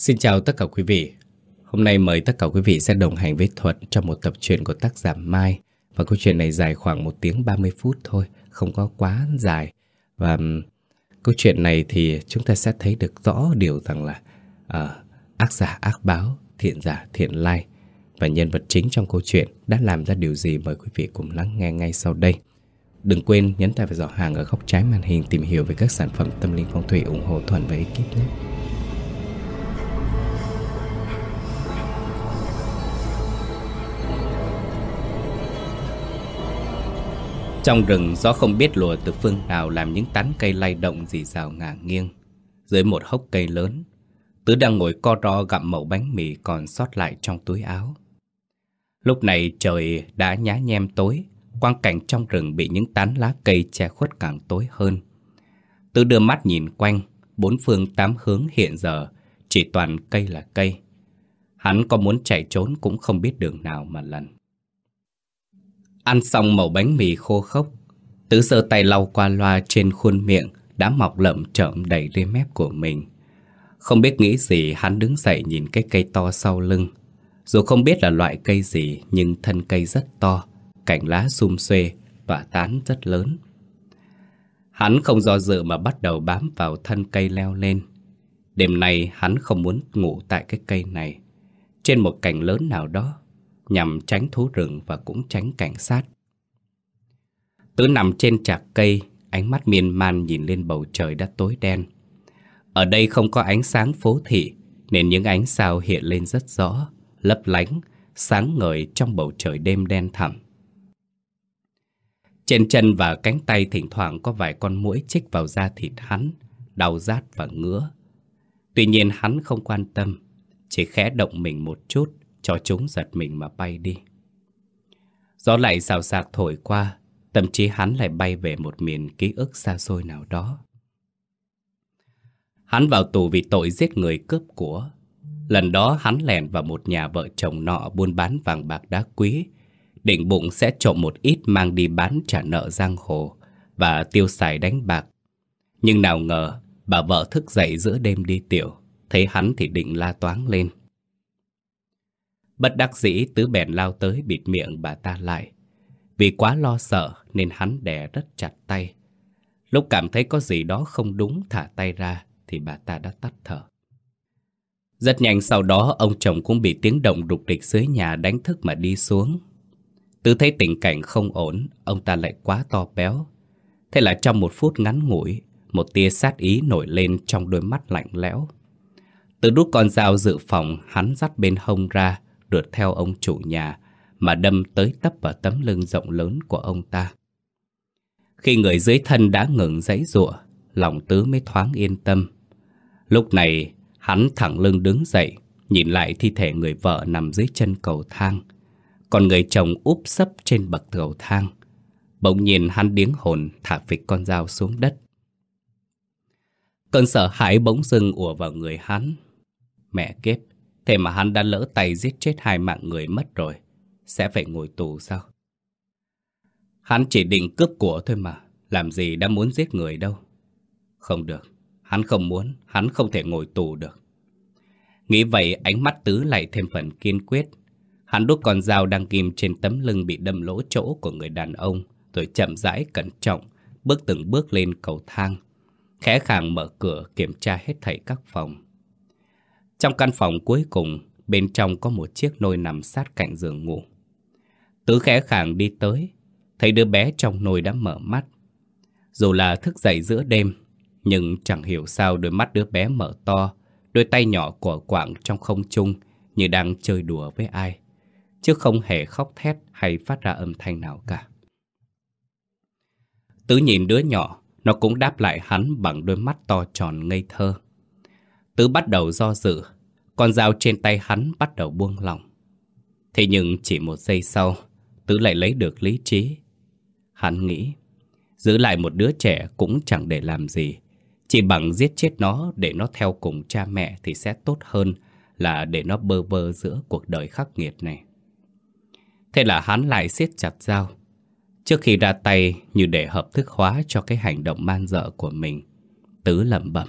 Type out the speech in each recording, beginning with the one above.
Xin chào tất cả quý vị. Hôm nay mời tất cả quý vị sẽ đồng hành với Thuận trong một tập truyện của tác giả Mai. Và câu chuyện này dài khoảng 1 tiếng 30 phút thôi, không có quá dài. Và câu chuyện này thì chúng ta sẽ thấy được rõ điều rằng là uh, ác giả ác báo, thiện giả thiện lai. Và nhân vật chính trong câu chuyện đã làm ra điều gì mời quý vị cùng lắng nghe ngay sau đây. Đừng quên nhấn tay vào giỏ hàng ở góc trái màn hình tìm hiểu về các sản phẩm tâm linh phong thủy ủng hộ Thuận và ekip nhé. Trong rừng gió không biết lùa từ phương nào làm những tán cây lay động dì rào ngả nghiêng. Dưới một hốc cây lớn, Tứ đang ngồi co ro gặm mẩu bánh mì còn sót lại trong túi áo. Lúc này trời đã nhá nhem tối, quang cảnh trong rừng bị những tán lá cây che khuất càng tối hơn. Tứ đưa mắt nhìn quanh, bốn phương tám hướng hiện giờ, chỉ toàn cây là cây. Hắn có muốn chạy trốn cũng không biết đường nào mà lần. Ăn xong mẩu bánh mì khô khốc, Tứ sơ tay lau qua loa trên khuôn miệng đã mọc lợm chậm đầy lên mép của mình. Không biết nghĩ gì hắn đứng dậy nhìn cái cây to sau lưng. Dù không biết là loại cây gì nhưng thân cây rất to, cành lá xum xuê, tỏa tán rất lớn. Hắn không do dự mà bắt đầu bám vào thân cây leo lên. Đêm nay hắn không muốn ngủ tại cái cây này, trên một cành lớn nào đó, nhằm tránh thú rừng và cũng tránh cảnh sát. Tứ nằm trên chạc cây, ánh mắt miên man nhìn lên bầu trời đã tối đen. Ở đây không có ánh sáng phố thị, nên những ánh sao hiện lên rất rõ, lấp lánh, sáng ngời trong bầu trời đêm đen thẳm. Trên chân và cánh tay thỉnh thoảng có vài con muỗi chích vào da thịt hắn, đau rát và ngứa. Tuy nhiên hắn không quan tâm, chỉ khẽ động mình một chút, cho chúng giật mình mà bay đi. Gió lại xào xạc thổi qua, tâm trí hắn lại bay về một miền ký ức xa xôi nào đó. Hắn vào tù vì tội giết người cướp của. Lần đó hắn lèn vào một nhà vợ chồng nọ buôn bán vàng bạc đá quý, định bụng sẽ trộm một ít mang đi bán trả nợ giang hồ và tiêu xài đánh bạc. Nhưng nào ngờ, bà vợ thức dậy giữa đêm đi tiểu, thấy hắn thì định la toáng lên. Bất đắc dĩ tứ bèn lao tới bịt miệng bà ta lại. Vì quá lo sợ nên hắn đè rất chặt tay. Lúc cảm thấy có gì đó không đúng thả tay ra thì bà ta đã tắt thở. Rất nhanh sau đó ông chồng cũng bị tiếng động đục địch dưới nhà đánh thức mà đi xuống. Từ thấy tình cảnh không ổn, ông ta lại quá to béo. Thế là trong một phút ngắn ngủi, một tia sát ý nổi lên trong đôi mắt lạnh lẽo. Từ rút con dao dự phòng, hắn dắt bên hông ra, rượt theo ông chủ nhà, mà đâm tới tấp vào tấm lưng rộng lớn của ông ta. Khi người dưới thân đã ngừng giãy giụa, lòng tứ mới thoáng yên tâm. Lúc này, hắn thẳng lưng đứng dậy, nhìn lại thi thể người vợ nằm dưới chân cầu thang. Còn người chồng úp sấp trên bậc cầu thang. Bỗng nhiên hắn điếng hồn thả phịch con dao xuống đất. Cơn sợ hãi bỗng dưng ùa vào người hắn. Mẹ kiếp, thế mà hắn đã lỡ tay giết chết hai mạng người mất rồi. Sẽ phải ngồi tù sao? Hắn chỉ định cướp của thôi mà, làm gì đã muốn giết người đâu. Không được, Hắn không muốn, hắn không thể ngồi tù được. Nghĩ vậy ánh mắt Tứ lại thêm phần kiên quyết. Hắn đút con dao đang ghim trên tấm lưng bị đâm lỗ chỗ của người đàn ông, rồi chậm rãi cẩn trọng, bước từng bước lên cầu thang. Khẽ khàng mở cửa kiểm tra hết thảy các phòng. Trong căn phòng cuối cùng, bên trong có một chiếc nôi nằm sát cạnh giường ngủ. Tứ khẽ khàng đi tới, thấy đứa bé trong nôi đã mở mắt. Dù là thức dậy giữa đêm, nhưng chẳng hiểu sao đôi mắt đứa bé mở to, đôi tay nhỏ của quạng trong không trung như đang chơi đùa với ai, chứ không hề khóc thét hay phát ra âm thanh nào cả. Tứ nhìn đứa nhỏ, nó cũng đáp lại hắn bằng đôi mắt to tròn ngây thơ. Tứ bắt đầu do dự, con dao trên tay hắn bắt đầu buông lỏng. Thế nhưng chỉ một giây sau, Tứ lại lấy được lý trí. Hắn nghĩ, giữ lại một đứa trẻ cũng chẳng để làm gì, chỉ bằng giết chết nó để nó theo cùng cha mẹ thì sẽ tốt hơn là để nó bơ vơ giữa cuộc đời khắc nghiệt này. Thế là hắn lại siết chặt dao. Trước khi ra tay như để hợp thức hóa cho cái hành động man dợ của mình, Tứ lẩm bẩm.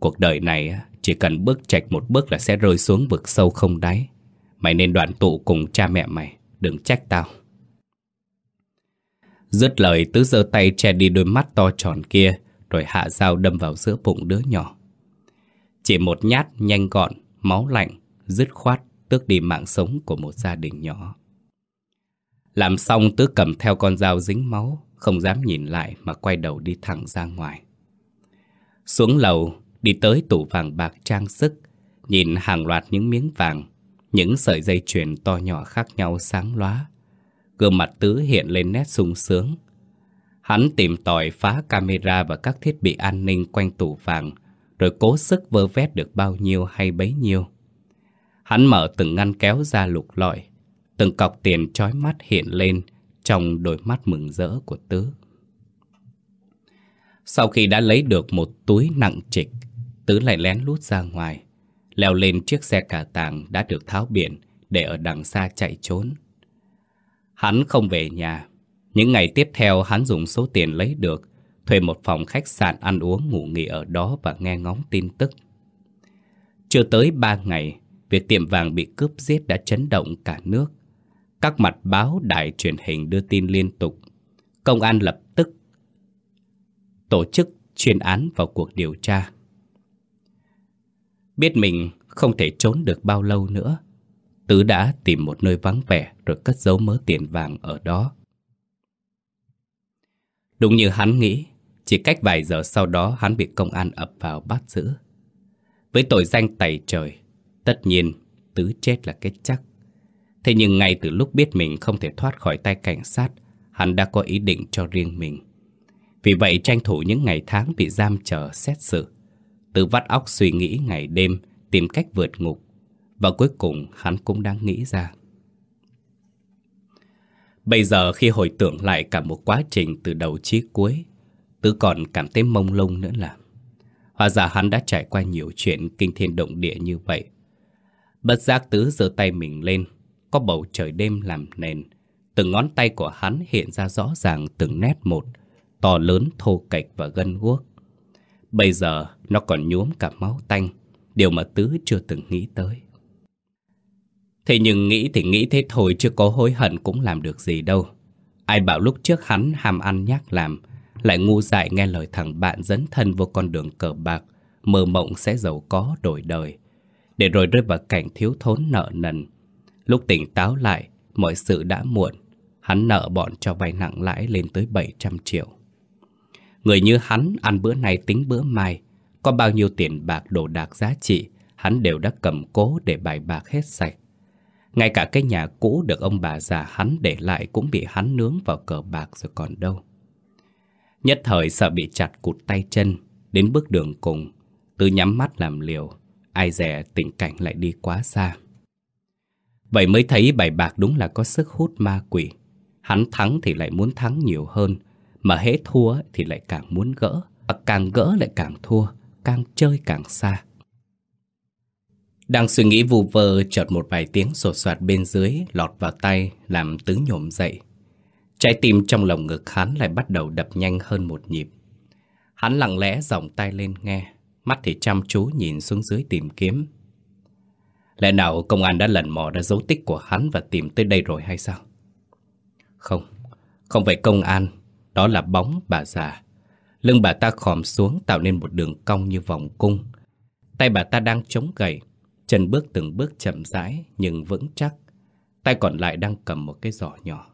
Cuộc đời này chỉ cần bước chạch một bước là sẽ rơi xuống vực sâu không đáy. Mày nên đoàn tụ cùng cha mẹ mày, đừng trách tao. Dứt lời Tứ giơ tay che đi đôi mắt to tròn kia, rồi hạ dao đâm vào giữa bụng đứa nhỏ. Chỉ một nhát nhanh gọn, máu lạnh, dứt khoát, tước đi mạng sống của một gia đình nhỏ. Làm xong Tứ cầm theo con dao dính máu, không dám nhìn lại mà quay đầu đi thẳng ra ngoài. Xuống lầu, đi tới tủ vàng bạc trang sức, nhìn hàng loạt những miếng vàng, những sợi dây chuyền to nhỏ khác nhau sáng lóa. Gương mặt Tứ hiện lên nét sung sướng. Hắn tìm tòi phá camera và các thiết bị an ninh quanh tủ vàng, rồi cố sức vơ vét được bao nhiêu hay bấy nhiêu. Hắn mở từng ngăn kéo ra lục lọi, từng cọc tiền trói mắt hiện lên trong đôi mắt mừng rỡ của Tứ. Sau khi đã lấy được một túi nặng trịch, Tứ lại lén lút ra ngoài, leo lên chiếc xe cà tàng đã được tháo biển để ở đằng xa chạy trốn. Hắn không về nhà. Những ngày tiếp theo hắn dùng số tiền lấy được, thuê một phòng khách sạn ăn uống ngủ nghỉ ở đó và nghe ngóng tin tức. Chưa tới ba ngày, việc tiệm vàng bị cướp giết đã chấn động cả nước. Các mặt báo đài truyền hình đưa tin liên tục. Công an lập tức tổ chức chuyên án vào cuộc điều tra. Biết mình không thể trốn được bao lâu nữa, Tứ đã tìm một nơi vắng vẻ rồi cất giấu mớ tiền vàng ở đó. Đúng như hắn nghĩ, chỉ cách vài giờ sau đó hắn bị công an ập vào bắt giữ. Với tội danh tày trời, tất nhiên Tứ chết là kết chắc. Thế nhưng ngay từ lúc biết mình không thể thoát khỏi tay cảnh sát, hắn đã có ý định cho riêng mình. Vì vậy tranh thủ những ngày tháng bị giam chờ xét xử. Tự vắt óc suy nghĩ ngày đêm, tìm cách vượt ngục. Và cuối cùng hắn cũng đang nghĩ ra. Bây giờ khi hồi tưởng lại cả một quá trình từ đầu chí cuối, Tứ còn cảm thấy mông lung nữa là Hóa ra hắn đã trải qua nhiều chuyện kinh thiên động địa như vậy. Bất giác Tứ giơ tay mình lên, có bầu trời đêm làm nền. Từng ngón tay của hắn hiện ra rõ ràng từng nét một, to lớn, thô kệch và gân guốc. Bây giờ nó còn nhuốm cả máu tanh, điều mà Tứ chưa từng nghĩ tới. Thế nhưng nghĩ thì nghĩ thế thôi chứ có hối hận cũng làm được gì đâu. Ai bảo lúc trước hắn ham ăn nhác làm, lại ngu dại nghe lời thằng bạn dẫn thân vô con đường cờ bạc, mơ mộng sẽ giàu có đổi đời, để rồi rơi vào cảnh thiếu thốn nợ nần. Lúc tỉnh táo lại, mọi sự đã muộn, hắn nợ bọn cho vay nặng lãi lên tới 700 triệu. Người như hắn ăn bữa này tính bữa mai, có bao nhiêu tiền bạc đồ đạc giá trị, hắn đều đã cầm cố để bài bạc hết sạch. Ngay cả cái nhà cũ được ông bà già hắn để lại cũng bị hắn nướng vào cờ bạc rồi còn đâu. Nhất thời sợ bị chặt cụt tay chân, đến bước đường cùng, từ nhắm mắt làm liều, ai dè tình cảnh lại đi quá xa. Vậy mới thấy bài bạc đúng là có sức hút ma quỷ. Hắn thắng thì lại muốn thắng nhiều hơn, mà hễ thua thì lại càng muốn gỡ, và càng gỡ lại càng thua, càng chơi càng xa. Đang suy nghĩ vù vơ chợt một vài tiếng sột soạt bên dưới lọt vào tay làm tứ nhổm dậy. Trái tim trong lồng ngực hắn lại bắt đầu đập nhanh hơn một nhịp. Hắn lặng lẽ dòng tay lên nghe, mắt thì chăm chú nhìn xuống dưới tìm kiếm. Lẽ nào công an đã lần mò ra dấu tích của hắn và tìm tới đây rồi hay sao? Không, không phải công an, đó là bóng bà già. Lưng bà ta khòm xuống tạo nên một đường cong như vòng cung. Tay bà ta đang chống gậy, chân bước từng bước chậm rãi nhưng vững chắc. Tay còn lại đang cầm một cái giỏ nhỏ.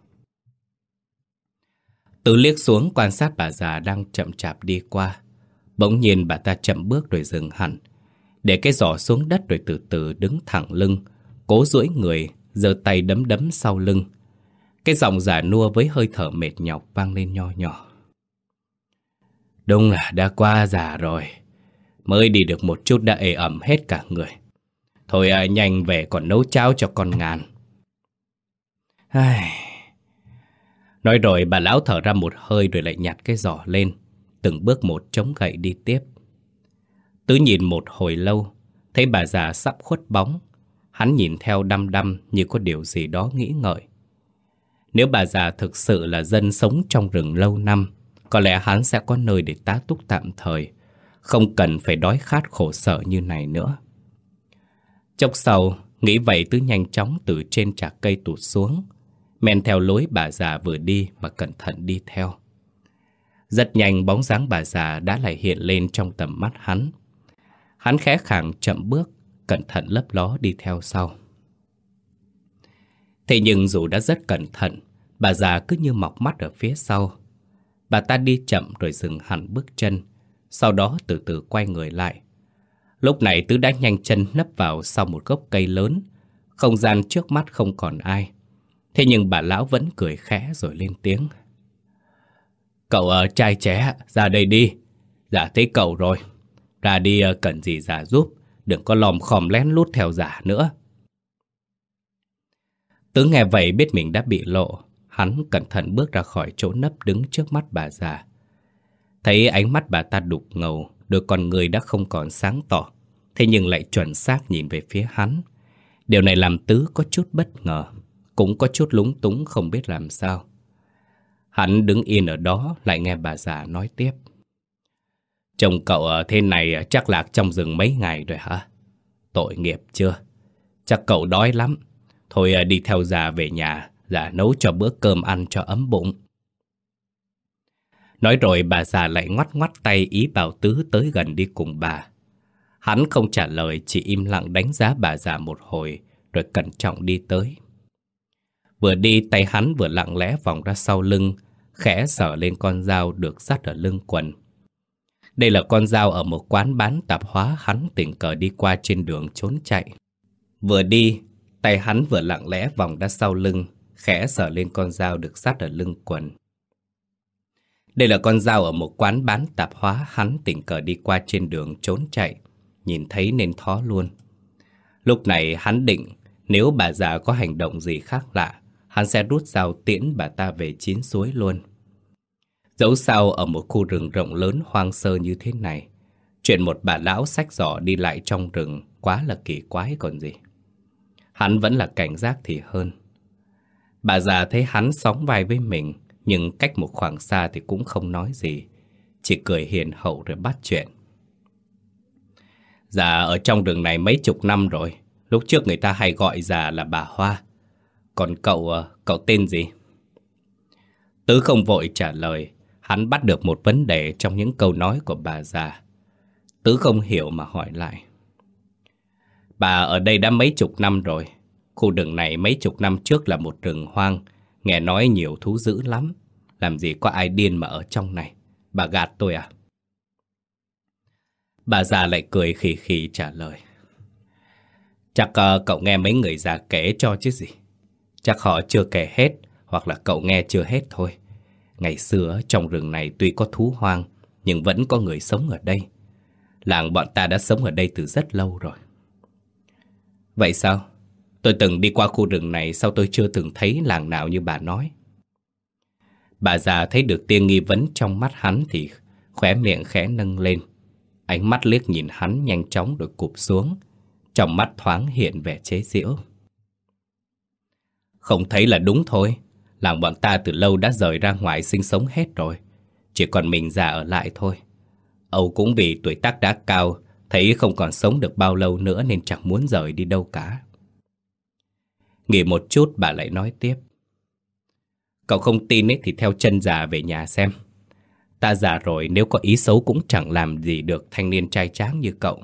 Tứ liếc xuống quan sát bà già đang chậm chạp đi qua. Bỗng nhiên bà ta chậm bước rồi dừng hẳn. Để cái giỏ xuống đất rồi từ từ đứng thẳng lưng, cố duỗi người, giơ tay đấm đấm sau lưng. Cái giọng giả nua với hơi thở mệt nhọc vang lên nho nhỏ. Đúng là đã qua già rồi. Mới đi được một chút đã ê ẩm hết cả người. Thôi à, nhanh về còn nấu cháo cho con ngàn. Ai... Nói rồi bà lão thở ra một hơi rồi lại nhặt cái giỏ lên, từng bước một chống gậy đi tiếp. Tứ nhìn một hồi lâu, thấy bà già sắp khuất bóng. Hắn nhìn theo đăm đăm như có điều gì đó nghĩ ngợi. Nếu bà già thực sự là dân sống trong rừng lâu năm, có lẽ hắn sẽ có nơi để tá túc tạm thời, Không cần phải đói khát khổ sở như này nữa. Chốc sau Nghĩ vậy Tứ nhanh chóng từ trên trạc cây tụt xuống Men theo lối bà già vừa đi Mà cẩn thận đi theo. Rất nhanh bóng dáng bà già Đã lại hiện lên trong tầm mắt hắn. Hắn khẽ khàng chậm bước Cẩn thận lấp ló đi theo sau. Thế nhưng dù đã rất cẩn thận, Bà già cứ như mọc mắt ở phía sau. Bà ta đi chậm rồi dừng hẳn bước chân, Sau đó từ từ quay người lại. Lúc này Tứ đã nhanh chân nấp vào sau một gốc cây lớn, Không gian trước mắt không còn ai. Thế nhưng bà lão vẫn cười khẽ rồi lên tiếng. Cậu ở trai trẻ, ra đây đi. Dạ giả thấy cậu rồi. Ra đi ờ, cần gì giả giúp, Đừng có lòm khòm lén lút theo giả nữa. Tứ nghe vậy biết mình đã bị lộ. Hắn cẩn thận bước ra khỏi chỗ nấp đứng trước mắt bà già. Thấy ánh mắt bà ta đục ngầu, Đôi con người đã không còn sáng tỏ. Thế nhưng lại chuẩn xác nhìn về phía hắn. Điều này làm Tứ có chút bất ngờ, Cũng có chút lúng túng không biết làm sao. Hắn đứng yên ở đó, lại nghe bà già nói tiếp. Chồng cậu ở thế này chắc lạc trong rừng mấy ngày rồi hả? Tội nghiệp chưa? Chắc cậu đói lắm. Thôi à, đi theo già về nhà Già nấu cho bữa cơm ăn cho ấm bụng. Nói rồi bà già lại ngoắt ngoắt tay ý bảo Tứ tới gần đi cùng bà. Hắn không trả lời chỉ im lặng đánh giá bà già một hồi Rồi cẩn trọng đi tới. Vừa đi tay hắn vừa lặng lẽ vòng ra sau lưng Khẽ sờ lên con dao được dắt ở lưng quần. Đây là con dao ở một quán bán tạp hóa hắn tình cờ đi qua trên đường trốn chạy. Vừa đi, tay hắn vừa lặng lẽ vòng ra sau lưng Khẽ sờ lên con dao được sát ở lưng quần Đây là con dao ở một quán bán tạp hóa hắn tình cờ đi qua trên đường trốn chạy nhìn thấy nên thó luôn. Lúc này hắn định nếu bà già có hành động gì khác lạ, hắn sẽ rút dao tiễn bà ta về chín suối luôn. Dẫu sao ở một khu rừng rộng lớn hoang sơ như thế này, chuyện một bà lão sách giỏ đi lại trong rừng quá là kỳ quái còn gì. Hắn vẫn là cảnh giác thì hơn. Bà già thấy hắn sóng vai với mình, nhưng cách một khoảng xa thì cũng không nói gì, chỉ cười hiền hậu rồi bắt chuyện. Già ở trong đường này mấy chục năm rồi Lúc trước người ta hay gọi già là bà Hoa Còn cậu, ờ, cậu tên gì? Tứ không vội trả lời Hắn bắt được một vấn đề trong những câu nói của bà già Tứ không hiểu mà hỏi lại Bà ở đây đã mấy chục năm rồi Khu rừng này mấy chục năm trước là một rừng hoang Nghe nói nhiều thú dữ lắm Làm gì có ai điên mà ở trong này Bà gạt tôi à Bà già lại cười khì khì trả lời. Chắc uh, cậu nghe mấy người già kể cho chứ gì. Chắc họ chưa kể hết, hoặc là cậu nghe chưa hết thôi. Ngày xưa trong rừng này tuy có thú hoang, nhưng vẫn có người sống ở đây. Làng bọn ta đã sống ở đây từ rất lâu rồi. Vậy sao? Tôi từng đi qua khu rừng này sao tôi chưa từng thấy làng nào như bà nói? Bà già thấy được tiên nghi vấn trong mắt hắn thì khóe miệng khẽ nâng lên. Ánh mắt liếc nhìn hắn nhanh chóng rồi cụp xuống Trong mắt thoáng hiện vẻ chế giễu Không thấy là đúng thôi Làng bọn ta từ lâu đã rời ra ngoài sinh sống hết rồi Chỉ còn mình già ở lại thôi Âu cũng vì tuổi tác đã cao Thấy không còn sống được bao lâu nữa Nên chẳng muốn rời đi đâu cả Nghỉ một chút bà lại nói tiếp Cậu không tin ấy thì theo chân già về nhà xem Ta già rồi nếu có ý xấu cũng chẳng làm gì được thanh niên trai tráng như cậu.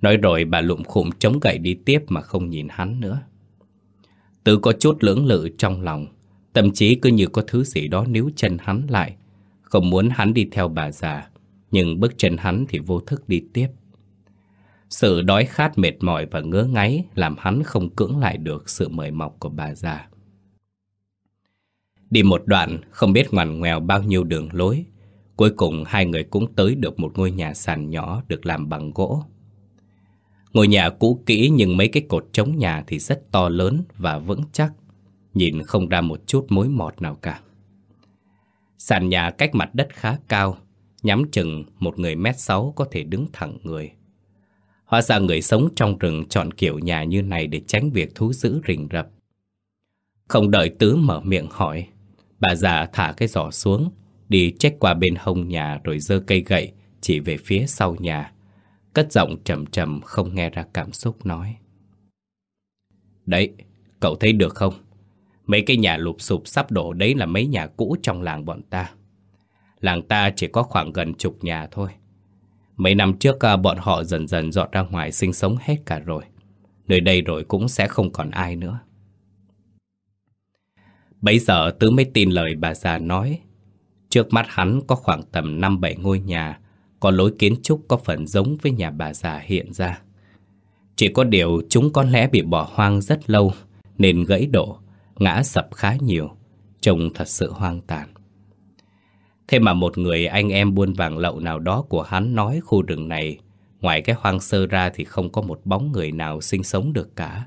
Nói rồi bà lụm khụm chống gậy đi tiếp mà không nhìn hắn nữa. Tự có chút lưỡng lự trong lòng, tâm trí cứ như có thứ gì đó níu chân hắn lại. Không muốn hắn đi theo bà già, nhưng bước chân hắn thì vô thức đi tiếp. Sự đói khát mệt mỏi và ngứa ngáy làm hắn không cưỡng lại được sự mời mọc của bà già. Đi một đoạn, không biết ngoằn ngoèo bao nhiêu đường lối, Cuối cùng hai người cũng tới được một ngôi nhà sàn nhỏ được làm bằng gỗ Ngôi nhà cũ kỹ nhưng mấy cái cột chống nhà thì rất to lớn và vững chắc, Nhìn không ra một chút mối mọt nào cả Sàn nhà cách mặt đất khá cao Nhắm chừng một người mét sáu có thể đứng thẳng người Hóa ra người sống trong rừng chọn kiểu nhà như này để tránh việc thú dữ rình rập Không đợi Tứ mở miệng hỏi Bà già thả cái giỏ xuống Đi check qua bên hông nhà rồi dơ cây gậy chỉ về phía sau nhà. Cất giọng trầm trầm không nghe ra cảm xúc nói. Đấy, cậu thấy được không? Mấy cái nhà lụp sụp sắp đổ đấy là mấy nhà cũ trong làng bọn ta. Làng ta chỉ có khoảng gần chục nhà thôi. Mấy năm trước à, bọn họ dần dần dọn ra ngoài sinh sống hết cả rồi. Nơi đây rồi cũng sẽ không còn ai nữa. Bây giờ Tứ mới tin lời bà già nói. Trước mắt hắn có khoảng tầm 5-7 ngôi nhà, có lối kiến trúc có phần giống với nhà bà già hiện ra. Chỉ có điều chúng có lẽ bị bỏ hoang rất lâu, nên gãy đổ, ngã sập khá nhiều, trông thật sự hoang tàn. Thế mà một người anh em buôn vàng lậu nào đó của hắn nói khu rừng này, ngoài cái hoang sơ ra thì không có một bóng người nào sinh sống được cả.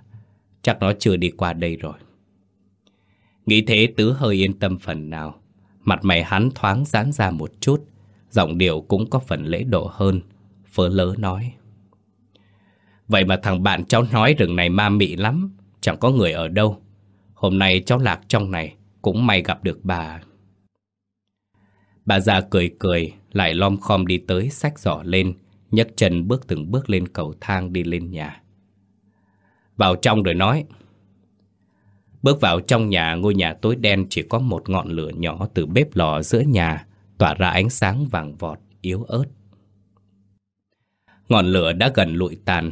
Chắc nó chưa đi qua đây rồi. Nghĩ thế Tứ hơi yên tâm phần nào. Mặt mày hắn thoáng giãn ra một chút, giọng điệu cũng có phần lễ độ hơn, phớ lớ nói. Vậy mà thằng bạn cháu nói rừng này ma mị lắm, chẳng có người ở đâu. Hôm nay cháu lạc trong này, cũng may gặp được bà. Bà già cười cười, lại lom khom đi tới sách giỏ lên, nhấc chân bước từng bước lên cầu thang đi lên nhà. Vào trong rồi nói. Bước vào trong nhà, ngôi nhà tối đen chỉ có một ngọn lửa nhỏ từ bếp lò giữa nhà, tỏa ra ánh sáng vàng vọt, yếu ớt. Ngọn lửa đã gần lụi tàn,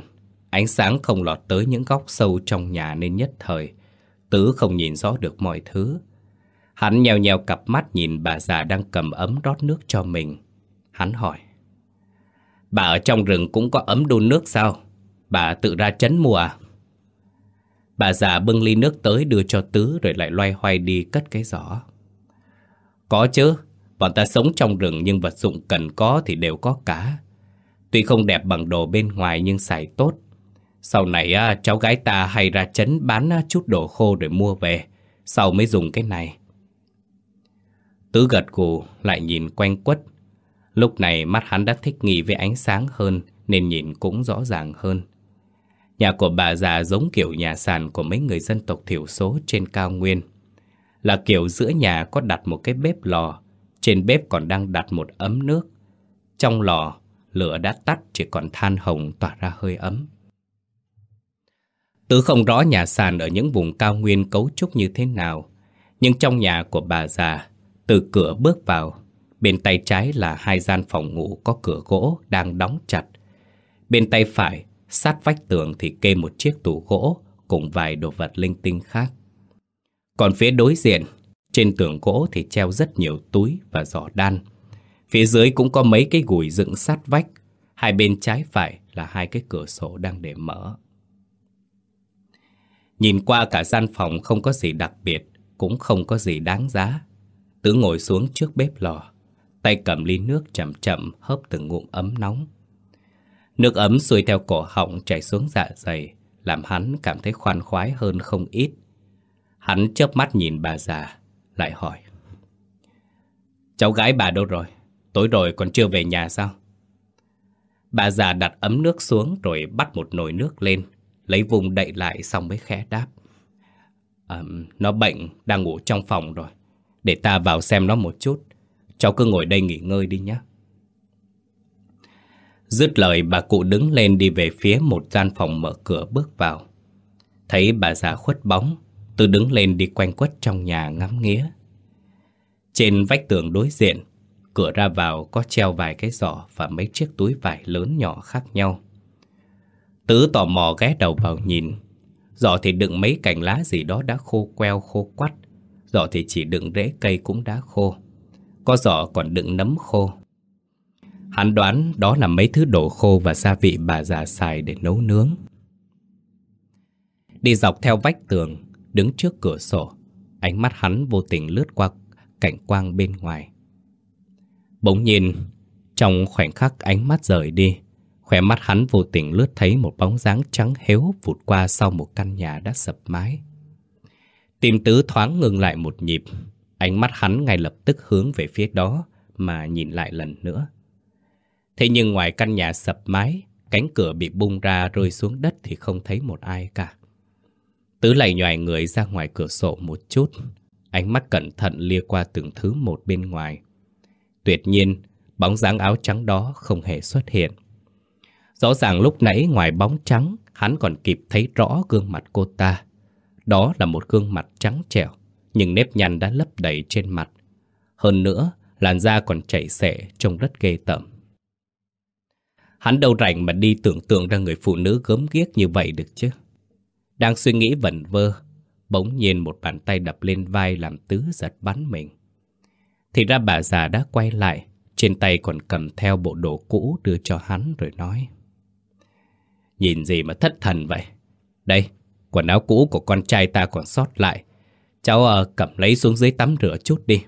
ánh sáng không lọt tới những góc sâu trong nhà nên nhất thời. Tứ không nhìn rõ được mọi thứ. Hắn nhèo nhèo cặp mắt nhìn bà già đang cầm ấm rót nước cho mình. Hắn hỏi. Bà ở trong rừng cũng có ấm đun nước sao? Bà tự ra chấn mua à? Bà già bưng ly nước tới đưa cho Tứ rồi lại loay hoay đi cất cái giỏ. Có chứ, bọn ta sống trong rừng nhưng vật dụng cần có thì đều có cả. Tuy không đẹp bằng đồ bên ngoài nhưng xài tốt. Sau này cháu gái ta hay ra chấn bán chút đồ khô rồi mua về, sau mới dùng cái này. Tứ gật gù lại nhìn quanh quất. Lúc này mắt hắn đã thích nghi với ánh sáng hơn nên nhìn cũng rõ ràng hơn. Nhà của bà già giống kiểu nhà sàn của mấy người dân tộc thiểu số trên cao nguyên. Là kiểu giữa nhà có đặt một cái bếp lò, trên bếp còn đang đặt một ấm nước. Trong lò, lửa đã tắt chỉ còn than hồng tỏa ra hơi ấm. Tứ không rõ nhà sàn ở những vùng cao nguyên cấu trúc như thế nào, nhưng trong nhà của bà già, từ cửa bước vào, bên tay trái là hai gian phòng ngủ có cửa gỗ đang đóng chặt. Bên tay phải Sát vách tường thì kê một chiếc tủ gỗ cùng vài đồ vật linh tinh khác. Còn phía đối diện, trên tường gỗ thì treo rất nhiều túi và giỏ đan. Phía dưới cũng có mấy cái gùi dựng sát vách, hai bên trái phải là hai cái cửa sổ đang để mở. Nhìn qua cả gian phòng không có gì đặc biệt, cũng không có gì đáng giá. Tứ ngồi xuống trước bếp lò, tay cầm ly nước chậm chậm hớp từng ngụm ấm nóng. Nước ấm xuôi theo cổ họng chảy xuống dạ dày, làm hắn cảm thấy khoan khoái hơn không ít. Hắn chớp mắt nhìn bà già, lại hỏi. Cháu gái bà đâu rồi? Tối rồi còn chưa về nhà sao? Bà già đặt ấm nước xuống rồi bắt một nồi nước lên, lấy vùng đậy lại xong mới khẽ đáp. À, nó bệnh, đang ngủ trong phòng rồi. Để ta vào xem nó một chút. Cháu cứ ngồi đây nghỉ ngơi đi nhé. Dứt lời bà cụ đứng lên đi về phía một gian phòng mở cửa bước vào. Thấy bà già khuất bóng, tôi đứng lên đi quanh quất trong nhà ngắm nghía. Trên vách tường đối diện, cửa ra vào có treo vài cái giỏ và mấy chiếc túi vải lớn nhỏ khác nhau. Tứ tò mò ghé đầu vào nhìn. Giỏ thì đựng mấy cành lá gì đó đã khô queo khô quắt. Giỏ thì chỉ đựng rễ cây cũng đã khô. Có giỏ còn đựng nấm khô. Hắn đoán đó là mấy thứ đồ khô và gia vị bà già xài để nấu nướng. Đi dọc theo vách tường, đứng trước cửa sổ, ánh mắt hắn vô tình lướt qua cảnh quang bên ngoài. Bỗng nhiên, trong khoảnh khắc ánh mắt rời đi, khỏe mắt hắn vô tình lướt thấy một bóng dáng trắng héo vụt qua sau một căn nhà đã sập mái. Tim tứ thoáng ngừng lại một nhịp, ánh mắt hắn ngay lập tức hướng về phía đó mà nhìn lại lần nữa. Thế nhưng ngoài căn nhà sập mái, cánh cửa bị bung ra rơi xuống đất thì không thấy một ai cả. Tứ lầy nhòi người ra ngoài cửa sổ một chút, ánh mắt cẩn thận lia qua từng thứ một bên ngoài. Tuyệt nhiên, bóng dáng áo trắng đó không hề xuất hiện. Rõ ràng lúc nãy ngoài bóng trắng, hắn còn kịp thấy rõ gương mặt cô ta. Đó là một gương mặt trắng trẻo, nhưng nếp nhăn đã lấp đầy trên mặt. Hơn nữa, làn da còn chảy xệ trông rất ghê tởm. Hắn đâu rảnh mà đi tưởng tượng ra người phụ nữ gớm ghiếc như vậy được chứ. Đang suy nghĩ vẩn vơ, bỗng nhiên một bàn tay đập lên vai làm tứ giật bắn mình. Thì ra bà già đã quay lại, trên tay còn cầm theo bộ đồ cũ đưa cho hắn rồi nói. Nhìn gì mà thất thần vậy? Đây, quần áo cũ của con trai ta còn sót lại. Cháu à, cầm lấy xuống dưới tắm rửa chút đi.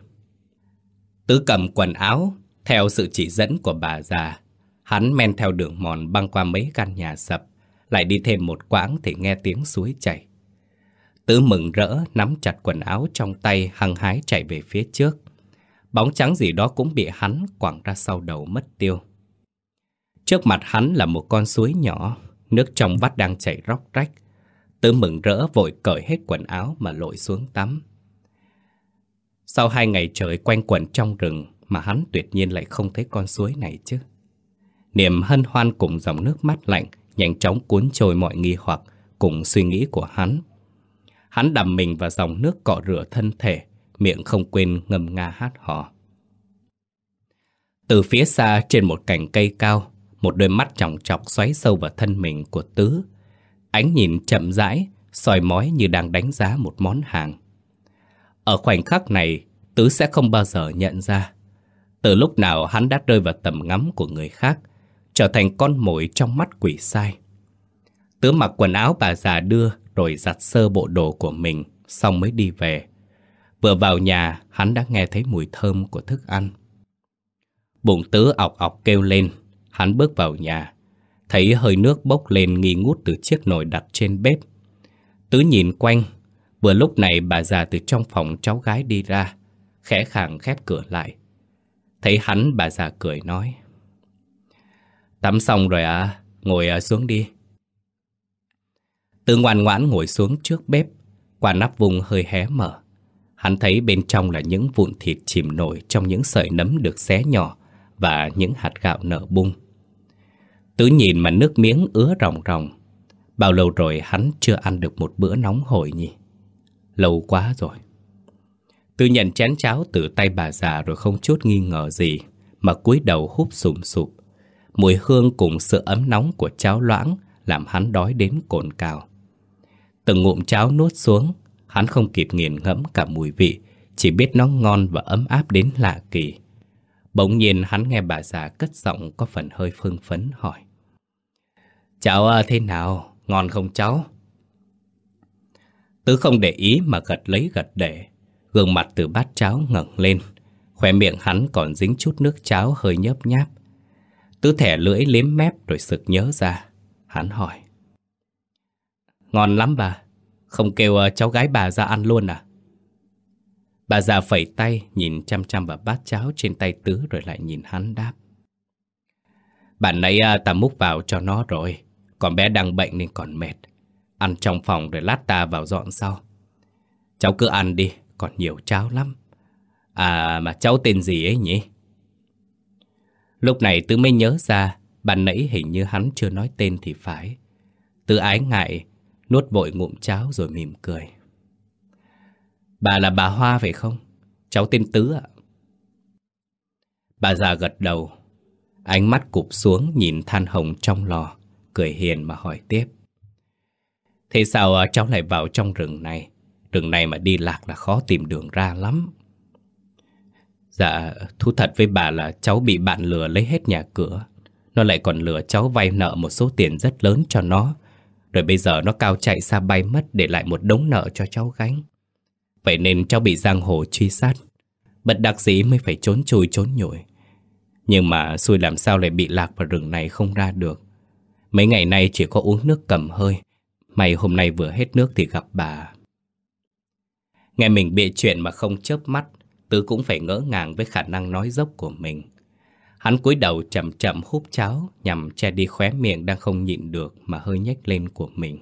Tứ cầm quần áo, theo sự chỉ dẫn của bà già. Hắn men theo đường mòn băng qua mấy căn nhà sập, lại đi thêm một quãng thì nghe tiếng suối chảy. Tứ mừng rỡ nắm chặt quần áo trong tay hăng hái chạy về phía trước. Bóng trắng gì đó cũng bị hắn quẳng ra sau đầu mất tiêu. Trước mặt hắn là một con suối nhỏ, nước trong vắt đang chảy róc rách. Tứ mừng rỡ vội cởi hết quần áo mà lội xuống tắm. Sau hai ngày trời quanh quẩn trong rừng mà hắn tuyệt nhiên lại không thấy con suối này chứ. Niềm hân hoan cùng dòng nước mắt lạnh nhanh chóng cuốn trôi mọi nghi hoặc cùng suy nghĩ của hắn. Hắn đầm mình vào dòng nước cọ rửa thân thể, miệng không quên ngâm nga hát hò. Từ phía xa trên một cành cây cao, một đôi mắt trọng trọc xoáy sâu vào thân mình của Tứ. Ánh nhìn chậm rãi, soi mói như đang đánh giá một món hàng. Ở khoảnh khắc này, Tứ sẽ không bao giờ nhận ra. Từ lúc nào hắn đã rơi vào tầm ngắm của người khác, trở thành con mồi trong mắt quỷ sai. Tứ mặc quần áo bà già đưa rồi giặt sơ bộ đồ của mình, xong mới đi về. Vừa vào nhà, hắn đã nghe thấy mùi thơm của thức ăn. Bụng tứ ọc ọc kêu lên, hắn bước vào nhà. Thấy hơi nước bốc lên nghi ngút từ chiếc nồi đặt trên bếp. Tứ nhìn quanh, vừa lúc này bà già từ trong phòng cháu gái đi ra, khẽ khàng khép cửa lại. Thấy hắn bà già cười nói. Tắm xong rồi à, ngồi à, xuống đi. Tứ ngoan ngoãn ngồi xuống trước bếp, qua nắp vùng hơi hé mở. Hắn thấy bên trong là những vụn thịt chìm nổi trong những sợi nấm được xé nhỏ và những hạt gạo nở bung. Tứ nhìn mà nước miếng ứa ròng ròng. Bao lâu rồi hắn chưa ăn được một bữa nóng hổi nhỉ? Lâu quá rồi. Tứ nhận chén cháo từ tay bà già rồi không chút nghi ngờ gì mà cúi đầu húp sùm sụp. Mùi hương cùng sự ấm nóng của cháo loãng làm hắn đói đến cồn cào. Từng ngụm cháo nuốt xuống, hắn không kịp nghiền ngẫm cả mùi vị, chỉ biết nó ngon và ấm áp đến lạ kỳ. Bỗng nhiên hắn nghe bà già cất giọng có phần hơi phương phấn hỏi. Cháu à, thế nào? Ngon không cháu? Tứ không để ý mà gật lấy gật để. Gương mặt từ bát cháo ngẩng lên. khóe miệng hắn còn dính chút nước cháo hơi nhớp nháp. Tứ thẻ lưỡi liếm mép rồi sực nhớ ra. Hắn hỏi. Ngon lắm bà. Không kêu à, cháu gái bà ra ăn luôn à? Bà già phẩy tay, nhìn chăm chăm vào bát cháo trên tay Tứ rồi lại nhìn hắn đáp. Bạn nãy à, ta múc vào cho nó rồi. Còn bé đang bệnh nên còn mệt. Ăn trong phòng rồi lát ta vào dọn sau. Cháu cứ ăn đi, còn nhiều cháo lắm. À mà cháu tên gì ấy nhỉ? Lúc này Tứ mới nhớ ra, bạn nãy hình như hắn chưa nói tên thì phải. Tứ ái ngại, nuốt vội ngụm cháo rồi mỉm cười. Bà là bà Hoa phải không? Cháu tên Tứ ạ. Bà già gật đầu, ánh mắt cụp xuống nhìn than hồng trong lò, cười hiền mà hỏi tiếp. Thế sao à, cháu lại vào trong rừng này? Rừng này mà đi lạc là khó tìm đường ra lắm. Dạ, thú thật với bà là cháu bị bạn lừa lấy hết nhà cửa. Nó lại còn lừa cháu vay nợ một số tiền rất lớn cho nó. Rồi bây giờ nó cao chạy xa bay mất để lại một đống nợ cho cháu gánh. Vậy nên cháu bị giang hồ truy sát. bật đặc dĩ mới phải trốn chui trốn nhủi. Nhưng mà xui làm sao lại bị lạc vào rừng này không ra được. Mấy ngày nay chỉ có uống nước cầm hơi. May hôm nay vừa hết nước thì gặp bà. Nghe mình bịa chuyện mà không chớp mắt, Tứ cũng phải ngỡ ngàng với khả năng nói dốc của mình. Hắn cúi đầu chậm chậm húp cháo nhằm che đi khóe miệng đang không nhịn được mà hơi nhếch lên của mình.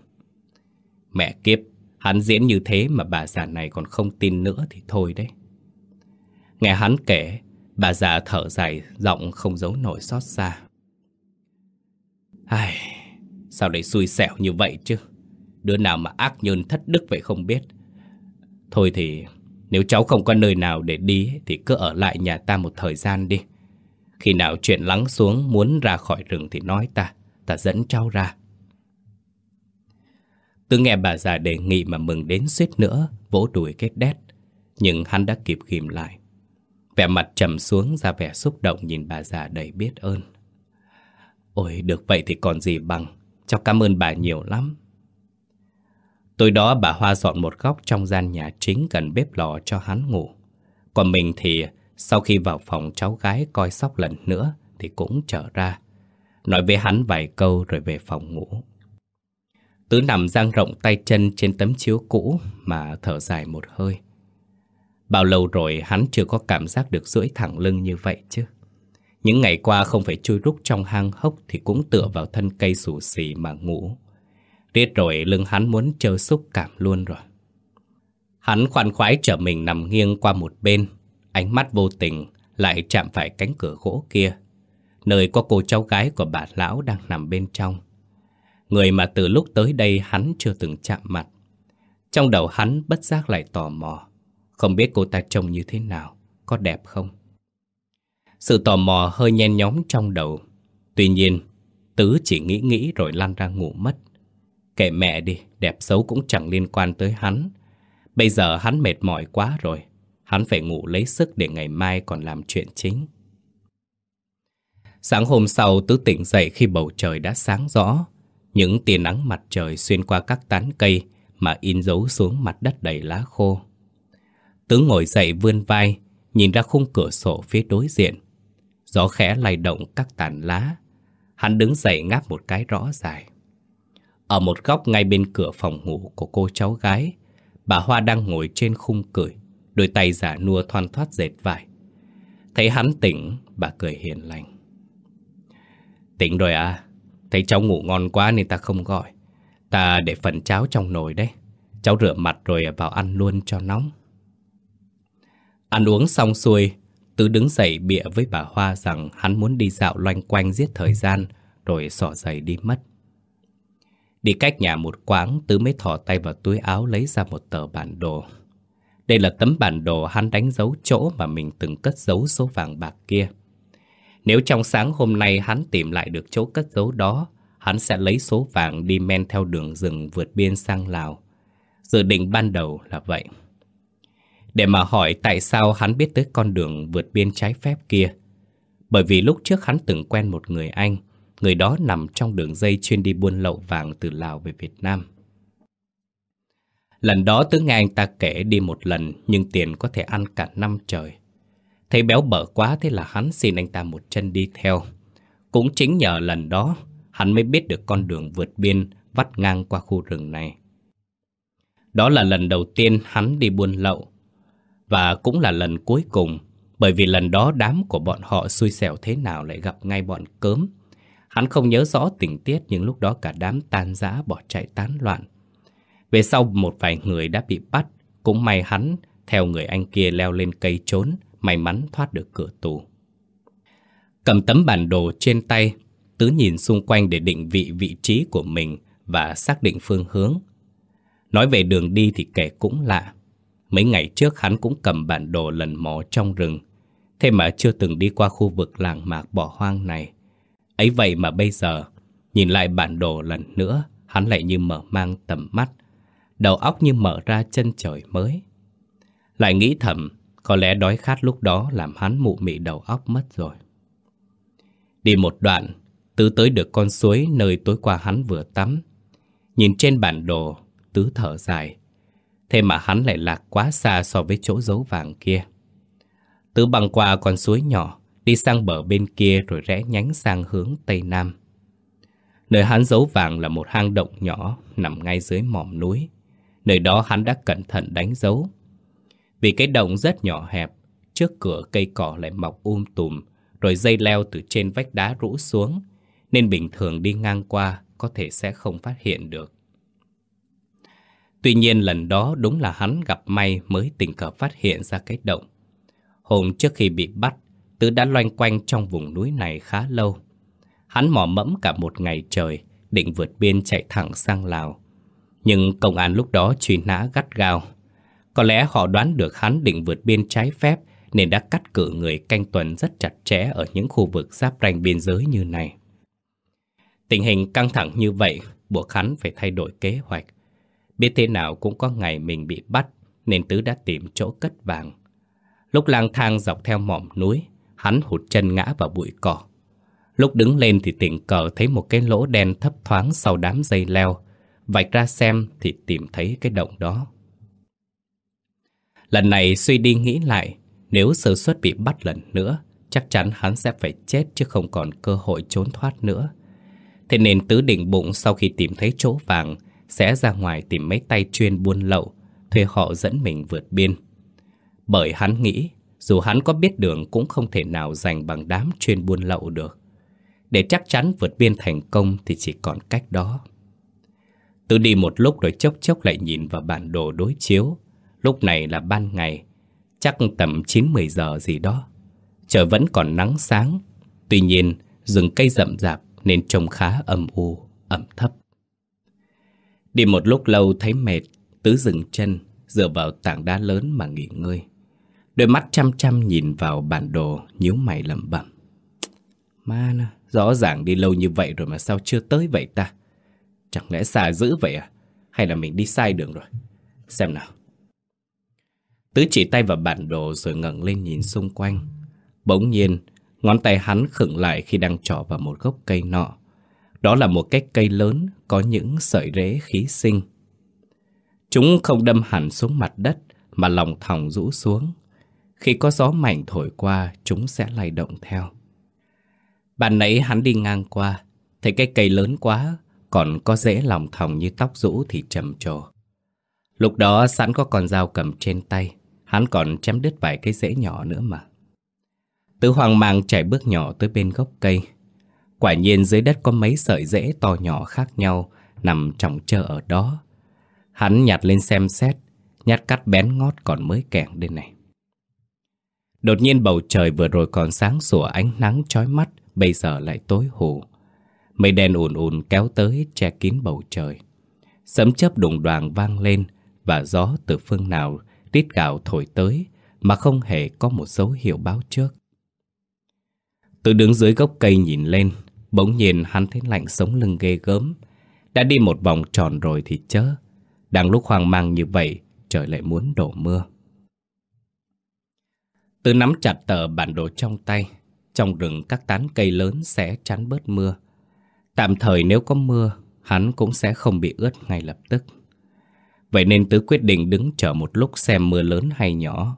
Mẹ kiếp, hắn diễn như thế mà bà già này còn không tin nữa thì thôi đấy. Nghe hắn kể, Bà già thở dài, giọng không giấu nổi xót xa. Ai, sao lại xui xẻo như vậy chứ? Đứa nào mà ác nhân thất đức vậy không biết. Thôi thì nếu cháu không có nơi nào để đi thì cứ ở lại nhà ta một thời gian đi. Khi nào chuyện lắng xuống muốn ra khỏi rừng thì nói ta, ta dẫn cháu ra. Tư nghe bà già đề nghị mà mừng đến suýt nữa, vỗ đùi kết đét. Nhưng hắn đã kịp ghim lại. Vẻ mặt trầm xuống ra vẻ xúc động nhìn bà già đầy biết ơn. Ôi, được vậy thì còn gì bằng. Cháu cảm ơn bà nhiều lắm. Tối đó bà Hoa dọn một góc trong gian nhà chính gần bếp lò cho hắn ngủ. Còn mình thì sau khi vào phòng cháu gái coi sóc lần nữa thì cũng trở ra. Nói với hắn vài câu rồi về phòng ngủ. Tứ nằm dang rộng tay chân trên tấm chiếu cũ mà thở dài một hơi. Bao lâu rồi hắn chưa có cảm giác được duỗi thẳng lưng như vậy chứ. Những ngày qua không phải chui rút trong hang hốc thì cũng tựa vào thân cây xù xì mà ngủ. Riết rồi lưng hắn muốn trơ xúc cảm luôn rồi. Hắn khoan khoái trở mình nằm nghiêng qua một bên, ánh mắt vô tình lại chạm phải cánh cửa gỗ kia, nơi có cô cháu gái của bà lão đang nằm bên trong. Người mà từ lúc tới đây hắn chưa từng chạm mặt. Trong đầu hắn bất giác lại tò mò, không biết cô ta trông như thế nào, có đẹp không? Sự tò mò hơi nhen nhóm trong đầu. Tuy nhiên, Tứ chỉ nghĩ nghĩ rồi lăn ra ngủ mất. Kệ mẹ đi, đẹp xấu cũng chẳng liên quan tới hắn. Bây giờ hắn mệt mỏi quá rồi. Hắn phải ngủ lấy sức để ngày mai còn làm chuyện chính. Sáng hôm sau Tứ tỉnh dậy khi bầu trời đã sáng rõ. Những tia nắng mặt trời xuyên qua các tán cây mà in dấu xuống mặt đất đầy lá khô. Tứ ngồi dậy vươn vai, nhìn ra khung cửa sổ phía đối diện. Gió khẽ lay động các tàn lá. Hắn đứng dậy ngáp một cái rõ dài. Ở một góc ngay bên cửa phòng ngủ của cô cháu gái, bà Hoa đang ngồi trên khung cười, đôi tay giả nua thoăn thoát dệt vải. Thấy hắn tỉnh, bà cười hiền lành. Tỉnh rồi à? Thấy cháu ngủ ngon quá nên ta không gọi. Ta để phần cháo trong nồi đấy. Cháu rửa mặt rồi vào ăn luôn cho nóng. Ăn uống xong xuôi, Tứ đứng dậy bịa với bà Hoa rằng hắn muốn đi dạo loanh quanh giết thời gian, rồi xỏ giày đi mất. Đi cách nhà một quãng, Tứ mới thỏ tay vào túi áo lấy ra một tờ bản đồ. Đây là tấm bản đồ hắn đánh dấu chỗ mà mình từng cất giấu số vàng bạc kia. Nếu trong sáng hôm nay hắn tìm lại được chỗ cất giấu đó, hắn sẽ lấy số vàng đi men theo đường rừng vượt biên sang Lào. Dự định ban đầu là vậy. Để mà hỏi tại sao hắn biết tới con đường vượt biên trái phép kia. Bởi vì lúc trước hắn từng quen một người anh, người đó nằm trong đường dây chuyên đi buôn lậu vàng từ Lào về Việt Nam. Lần đó tướng nghe anh ta kể đi một lần nhưng tiền có thể ăn cả năm trời. Thấy béo bở quá thế là hắn xin anh ta một chân đi theo. Cũng chính nhờ lần đó hắn mới biết được con đường vượt biên vắt ngang qua khu rừng này. Đó là lần đầu tiên hắn đi buôn lậu và cũng là lần cuối cùng bởi vì lần đó đám của bọn họ xui xẻo thế nào lại gặp ngay bọn cớm. Hắn không nhớ rõ tình tiết nhưng lúc đó cả đám tan rã bỏ chạy tán loạn. Về sau một vài người đã bị bắt, cũng may hắn theo người anh kia leo lên cây trốn, may mắn thoát được cửa tù. Cầm tấm bản đồ trên tay, Tứ nhìn xung quanh để định vị vị trí của mình và xác định phương hướng. Nói về đường đi thì kể cũng lạ. Mấy ngày trước hắn cũng cầm bản đồ lần mò trong rừng. Thế mà chưa từng đi qua khu vực làng mạc bỏ hoang này. Ấy vậy mà bây giờ, Nhìn lại bản đồ lần nữa, Hắn lại như mở mang tầm mắt. Đầu óc như mở ra chân trời mới. Lại nghĩ thầm, Có lẽ đói khát lúc đó Làm hắn mụ mị đầu óc mất rồi. Đi một đoạn, Tứ tới được con suối nơi tối qua hắn vừa tắm. Nhìn trên bản đồ, Tứ thở dài. Thế mà hắn lại lạc quá xa so với chỗ giấu vàng kia. Tứ băng qua con suối nhỏ, Đi sang bờ bên kia rồi rẽ nhánh sang hướng Tây Nam. Nơi hắn giấu vàng là một hang động nhỏ, Nằm ngay dưới mỏm núi. Nơi đó hắn đã cẩn thận đánh dấu. Vì cái động rất nhỏ hẹp, Trước cửa cây cỏ lại mọc um tùm, Rồi dây leo từ trên vách đá rũ xuống, Nên bình thường đi ngang qua Có thể sẽ không phát hiện được. Tuy nhiên lần đó đúng là hắn gặp may mới tình cờ phát hiện ra cái động. Hôm trước khi bị bắt, Tứ đã loanh quanh trong vùng núi này khá lâu. Hắn mò mẫm cả một ngày trời, định vượt biên chạy thẳng sang Lào. Nhưng công an lúc đó truy nã gắt gao. Có lẽ họ đoán được hắn định vượt biên trái phép nên đã cắt cử người canh tuần rất chặt chẽ ở những khu vực giáp ranh biên giới như này. Tình hình căng thẳng như vậy buộc hắn phải thay đổi kế hoạch. Biết thế nào cũng có ngày mình bị bắt nên Tứ đã tìm chỗ cất vàng. Lúc lang thang dọc theo mỏm núi, hắn hụt chân ngã vào bụi cỏ. Lúc đứng lên thì tình cờ thấy một cái lỗ đen thấp thoáng sau đám dây leo. Vạch ra xem thì tìm thấy cái động đó. Lần này suy đi nghĩ lại, nếu sơ suất bị bắt lần nữa, chắc chắn hắn sẽ phải chết chứ không còn cơ hội trốn thoát nữa. Thế nên tứ định bụng sau khi tìm thấy chỗ vàng, sẽ ra ngoài tìm mấy tay chuyên buôn lậu, thuê họ dẫn mình vượt biên. Bởi hắn nghĩ, dù hắn có biết đường cũng không thể nào giành bằng đám chuyên buôn lậu được. Để chắc chắn vượt biên thành công thì chỉ còn cách đó. Tứ đi một lúc rồi chốc chốc lại nhìn vào bản đồ đối chiếu. Lúc này là ban ngày, chắc tầm 9-10 giờ gì đó. Trời vẫn còn nắng sáng, tuy nhiên rừng cây rậm rạp nên trông khá âm u, ẩm thấp. Đi một lúc lâu thấy mệt, tứ dừng chân, dựa vào tảng đá lớn mà nghỉ ngơi. Đôi mắt chăm chăm nhìn vào bản đồ, nhíu mày lẩm bẩm. Ma nè, rõ ràng đi lâu như vậy rồi mà sao chưa tới vậy ta? Chẳng lẽ xa dữ vậy à? Hay là mình đi sai đường rồi? Xem nào. Tứ chỉ tay vào bản đồ rồi ngẩng lên nhìn xung quanh. Bỗng nhiên, ngón tay hắn khựng lại khi đang trỏ vào một gốc cây nọ. Đó là một cái cây lớn có những sợi rễ khí sinh. Chúng không đâm hẳn xuống mặt đất mà lòng thòng rũ xuống. Khi có gió mạnh thổi qua, chúng sẽ lay động theo. Bạn nãy hắn đi ngang qua, thấy cái cây lớn quá, còn có rễ lòng thòng như tóc rũ thì trầm trồ. Lúc đó sẵn có con dao cầm trên tay, hắn còn chém đứt vài cái rễ nhỏ nữa mà. Tứ hoang mang chạy bước nhỏ tới bên gốc cây. Quả nhiên dưới đất có mấy sợi rễ to nhỏ khác nhau nằm trọng trơ ở đó. Hắn nhặt lên xem xét, nhát cắt bén ngót còn mới kẹn đây này. Đột nhiên bầu trời vừa rồi còn sáng sủa ánh nắng chói mắt, bây giờ lại tối hù. Mây đen ùn ùn kéo tới che kín bầu trời. Sấm chớp đùng đoàn vang lên và gió từ phương nào rít gạo thổi tới mà không hề có một dấu hiệu báo trước. Tôi đứng dưới gốc cây nhìn lên, bỗng nhiên hắn thấy lạnh sống lưng ghê gớm. Đã đi một vòng tròn rồi thì chớ. Đang lúc hoang mang như vậy, trời lại muốn đổ mưa. Từ nắm chặt tờ bản đồ trong tay, trong rừng các tán cây lớn sẽ chắn bớt mưa. Tạm thời nếu có mưa, hắn cũng sẽ không bị ướt ngay lập tức. Vậy nên Tứ quyết định đứng chờ một lúc xem mưa lớn hay nhỏ.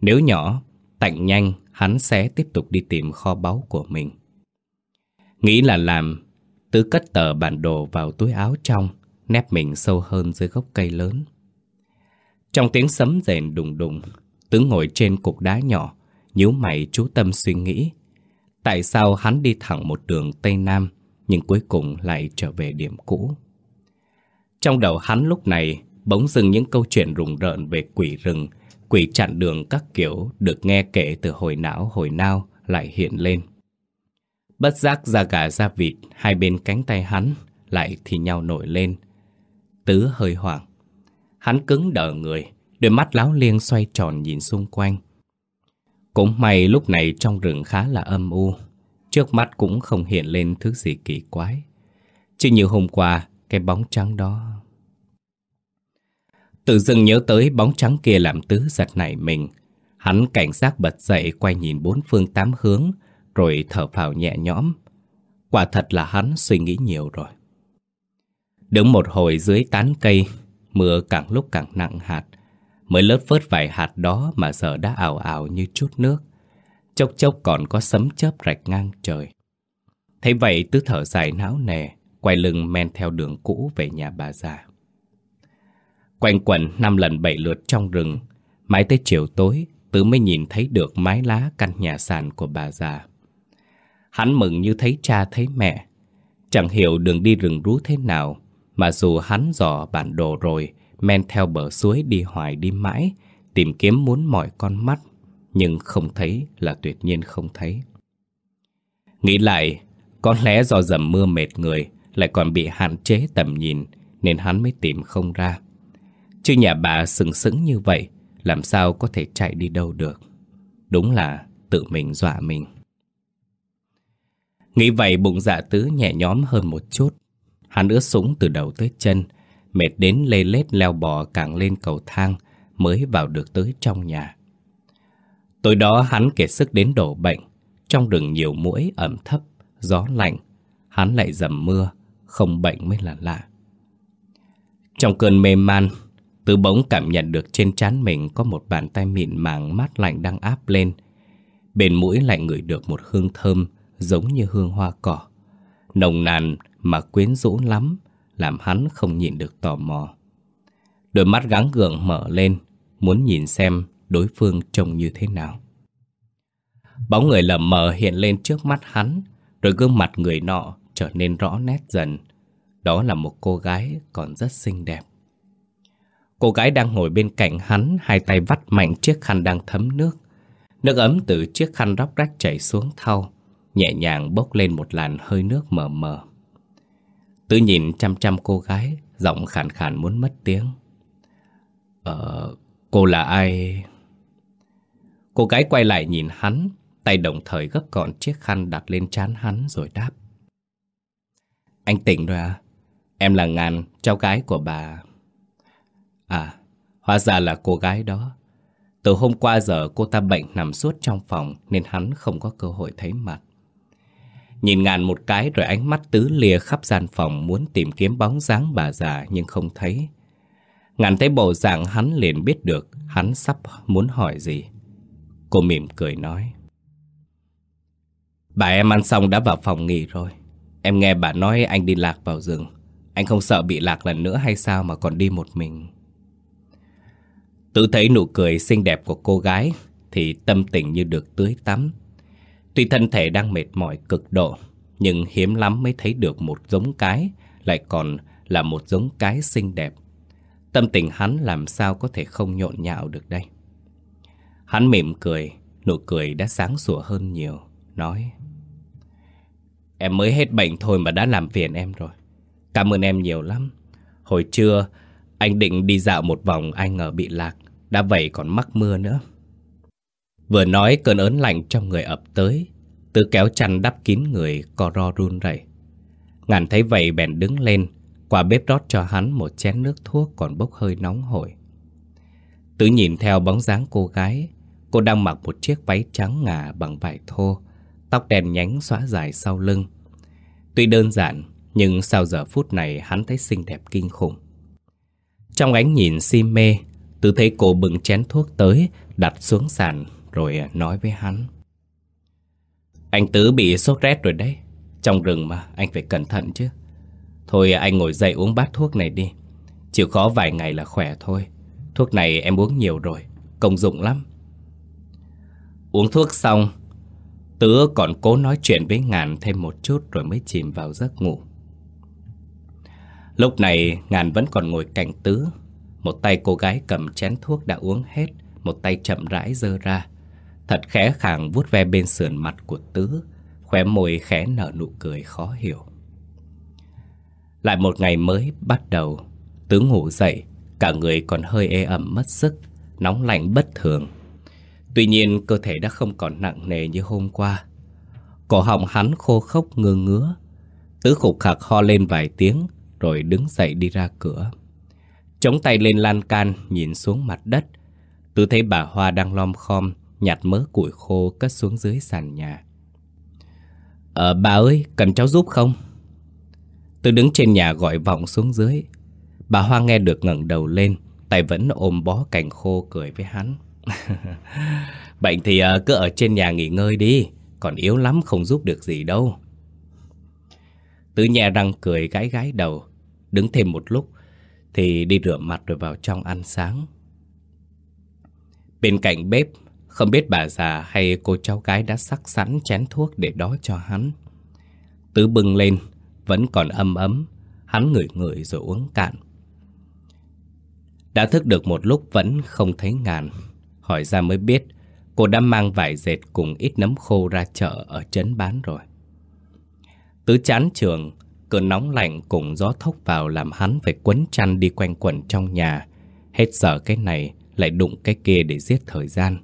Nếu nhỏ, tạnh nhanh, hắn sẽ tiếp tục đi tìm kho báu của mình. Nghĩ là làm, Tứ cất tờ bản đồ vào túi áo trong, nép mình sâu hơn dưới gốc cây lớn. Trong tiếng sấm rền đùng đùng, Tứ ngồi trên cục đá nhỏ, nhíu mày chú tâm suy nghĩ. Tại sao hắn đi thẳng một đường Tây Nam, nhưng cuối cùng lại trở về điểm cũ? Trong đầu hắn lúc này, bỗng dưng những câu chuyện rùng rợn về quỷ rừng, quỷ chặn đường các kiểu được nghe kể từ hồi não hồi nao lại hiện lên. Bất giác da gà da vịt hai bên cánh tay hắn lại thì nhau nổi lên. Tứ hơi hoảng. Hắn cứng đờ người, đôi mắt láo liêng xoay tròn nhìn xung quanh. Cũng may lúc này trong rừng khá là âm u, trước mắt cũng không hiện lên thứ gì kỳ quái. chỉ như hôm qua, cái bóng trắng đó... Tự dưng nhớ tới bóng trắng kia làm tứ giật nảy mình. Hắn cảnh giác bật dậy quay nhìn bốn phương tám hướng, rồi thở phào nhẹ nhõm. Quả thật là hắn suy nghĩ nhiều rồi. Đứng một hồi dưới tán cây, mưa càng lúc càng nặng hạt. Mới lớp phớt vài hạt đó mà giờ đã ảo ảo như chút nước. Chốc chốc còn có sấm chớp rạch ngang trời. Thấy vậy tứ thở dài não nề, quay lưng men theo đường cũ về nhà bà già. Quanh quẩn năm lần bảy lượt trong rừng, mãi tới chiều tối, tứ mới nhìn thấy được mái lá căn nhà sàn của bà già. Hắn mừng như thấy cha thấy mẹ. Chẳng hiểu đường đi rừng rú thế nào, mà dù hắn dò bản đồ rồi, men theo bờ suối đi hoài đi mãi, tìm kiếm muốn mỏi con mắt, Nhưng không thấy là tuyệt nhiên không thấy. Nghĩ lại Có lẽ do dầm mưa mệt người Lại còn bị hạn chế tầm nhìn Nên hắn mới tìm không ra. Chứ nhà bà sừng sững như vậy Làm sao có thể chạy đi đâu được? Đúng là tự mình dọa mình. Nghĩ vậy bụng dạ tứ nhẹ nhõm hơn một chút. Hắn ướt súng từ đầu tới chân, Mệt đến lê lết leo bò càng lên cầu thang Mới vào được tới trong nhà. Tối đó hắn kiệt sức đến đổ bệnh, Trong rừng nhiều mũi ẩm thấp, Gió lạnh, Hắn lại dầm mưa, Không bệnh mới là lạ. Trong cơn mê man, Tứ bỗng cảm nhận được trên trán mình Có một bàn tay mịn màng mát lạnh đang áp lên. Bên mũi lại ngửi được một hương thơm Giống như hương hoa cỏ. Nồng nàn mà quyến rũ lắm, Làm hắn không nhịn được tò mò. Đôi mắt gắng gượng mở lên, Muốn nhìn xem đối phương trông như thế nào. Bóng người lờ mờ hiện lên trước mắt hắn, Rồi gương mặt người nọ trở nên rõ nét dần. Đó là một cô gái còn rất xinh đẹp. Cô gái đang ngồi bên cạnh hắn, Hai tay vắt mạnh chiếc khăn đang thấm nước. Nước ấm từ chiếc khăn róc rách chảy xuống thau Nhẹ nhàng bốc lên một làn hơi nước mờ mờ. Tứ nhìn chăm chăm cô gái Giọng khàn khàn muốn mất tiếng. Ờ, cô là ai? Cô gái quay lại nhìn hắn Tay đồng thời gấp gọn chiếc khăn đặt lên trán hắn rồi đáp. Anh tỉnh rồi à? Em là Ngàn, cháu gái của bà. À, hóa ra là cô gái đó. Từ hôm qua giờ cô ta bệnh nằm suốt trong phòng Nên hắn không có cơ hội thấy mặt. Nhìn ngàn một cái rồi ánh mắt tứ lìa khắp gian phòng muốn tìm kiếm bóng dáng bà già nhưng không thấy. Ngàn thấy bộ dạng hắn liền biết được hắn sắp muốn hỏi gì. Cô mỉm cười nói. Bà em ăn xong đã vào phòng nghỉ rồi. Em nghe bà nói anh đi lạc vào rừng. Anh không sợ bị lạc lần nữa hay sao mà còn đi một mình? Tự thấy nụ cười xinh đẹp của cô gái thì tâm tình như được tưới tắm. Tuy thân thể đang mệt mỏi cực độ, nhưng hiếm lắm mới thấy được một giống cái, lại còn là một giống cái xinh đẹp. Tâm tình hắn làm sao có thể không nhộn nhạo được đây. Hắn mỉm cười, nụ cười đã sáng sủa hơn nhiều, nói Em mới hết bệnh thôi mà đã làm phiền em rồi. Cảm ơn em nhiều lắm. Hồi trưa, anh định đi dạo một vòng anh ngờ bị lạc, đã vậy còn mắc mưa nữa. Vừa nói cơn ớn lạnh trong người ập tới. Tự kéo chăn đắp kín người, co ro run rẩy. Ngàn thấy vậy bèn đứng lên, Qua bếp rót cho hắn một chén nước thuốc còn bốc hơi nóng hổi. Tứ nhìn theo bóng dáng cô gái, Cô đang mặc một chiếc váy trắng ngà bằng vải thô, Tóc đen nhánh xóa dài sau lưng. Tuy đơn giản, Nhưng sau giờ phút này hắn thấy xinh đẹp kinh khủng. Trong ánh nhìn si mê Tứ thấy cô bừng chén thuốc tới, Đặt xuống sàn rồi à, nói với hắn. Anh Tứ bị sốt rét rồi đấy. Trong rừng mà, anh phải cẩn thận chứ. Thôi à, anh ngồi dậy uống bát thuốc này đi. Chịu khó vài ngày là khỏe thôi. Thuốc này em uống nhiều rồi, Công dụng lắm. Uống thuốc xong, Tứ còn cố nói chuyện với Ngàn thêm một chút Rồi mới chìm vào giấc ngủ. Lúc này, Ngàn vẫn còn ngồi cạnh Tứ. Một tay cô gái cầm chén thuốc đã uống hết, Một tay chậm rãi dơ ra. Thật khẽ khàng vuốt ve bên sườn mặt của Tứ, Khóe môi khẽ nở nụ cười khó hiểu. Lại một ngày mới bắt đầu, Tứ ngủ dậy, Cả người còn hơi ê ẩm mất sức, Nóng lạnh bất thường. Tuy nhiên, cơ thể đã không còn nặng nề như hôm qua. Cổ họng hắn khô khốc ngơ ngứa. Tứ khục khạc ho lên vài tiếng, Rồi đứng dậy đi ra cửa. Chống tay lên lan can, Nhìn xuống mặt đất. Tứ thấy bà Hoa đang lom khom Nhặt mớ củi khô cất xuống dưới sàn nhà. Ờ bà ơi, cần cháu giúp không? Tôi đứng trên nhà gọi vọng xuống dưới. Bà Hoa nghe được ngẩng đầu lên, Tay vẫn ôm bó cành khô cười với hắn. Bệnh thì ờ, cứ ở trên nhà nghỉ ngơi đi, Còn yếu lắm không giúp được gì đâu. Tứ nhà răng cười gái gái đầu, Đứng thêm một lúc Thì đi rửa mặt rồi vào trong ăn sáng. Bên cạnh bếp không biết bà già hay cô cháu gái đã sắc sẵn chén thuốc để đó cho hắn. Tứ bưng lên, vẫn còn âm ấm, hắn ngửi ngửi rồi uống cạn. Đã thức được một lúc vẫn không thấy ngàn, hỏi ra mới biết Cô đã mang vải dệt cùng ít nấm khô ra chợ ở trấn bán rồi. Tứ chán trường Cơn nóng lạnh cùng gió thốc vào Làm hắn phải quấn chăn đi quanh quẩn trong nhà. Hết giờ cái này Lại đụng cái kia để giết thời gian.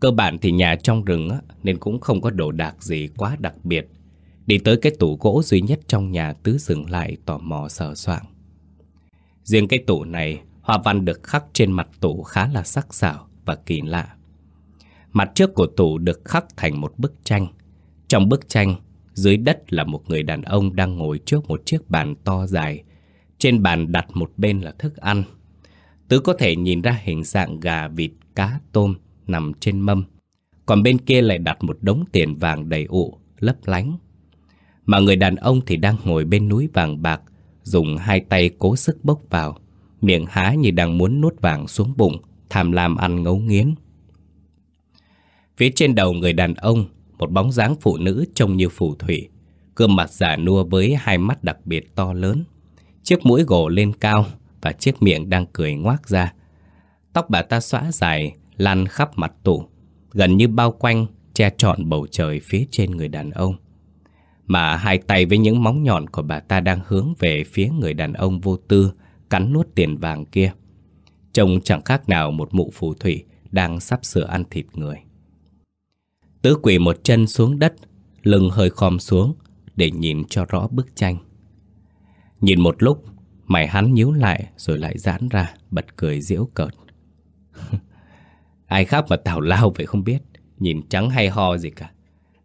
Cơ bản thì nhà trong rừng á, Nên cũng không có đồ đạc gì quá đặc biệt. Đi tới cái tủ gỗ duy nhất trong nhà Tứ dừng lại tò mò sờ soạng. Riêng cái tủ này Hoa văn được khắc trên mặt tủ khá là sắc sảo và kỳ lạ. Mặt trước của tủ được khắc thành một bức tranh. Trong bức tranh dưới đất là một người đàn ông đang ngồi trước một chiếc bàn to dài. Trên bàn đặt một bên là thức ăn. Tứ có thể nhìn ra hình dạng gà, vịt, cá, tôm nằm trên mâm. Còn bên kia lại đặt một đống tiền vàng đầy ụ, lấp lánh. Mà người đàn ông thì đang ngồi bên núi vàng bạc, dùng hai tay cố sức bốc vào. Miệng há như đang muốn nuốt vàng xuống bụng, tham lam ăn ngấu nghiến. Phía trên đầu người đàn ông một bóng dáng phụ nữ trông như phù thủy, gương mặt giả nua với hai mắt đặc biệt to lớn, chiếc mũi gồ lên cao và chiếc miệng đang cười ngoác ra. Tóc bà ta xõa dài, lan khắp mặt tủ, gần như bao quanh, che trọn bầu trời phía trên người đàn ông. Mà hai tay với những móng nhọn của bà ta đang hướng về phía người đàn ông vô tư, cắn nuốt tiền vàng kia. Trông chẳng khác nào một mụ phù thủy đang sắp sửa ăn thịt người. Tứ quỳ một chân xuống đất, lưng hơi khom xuống để nhìn cho rõ bức tranh. Nhìn một lúc, mày hắn nhíu lại rồi lại giãn ra, bật cười giễu cợt. Ai khác mà tào lao vậy không biết, nhìn trắng hay ho gì cả.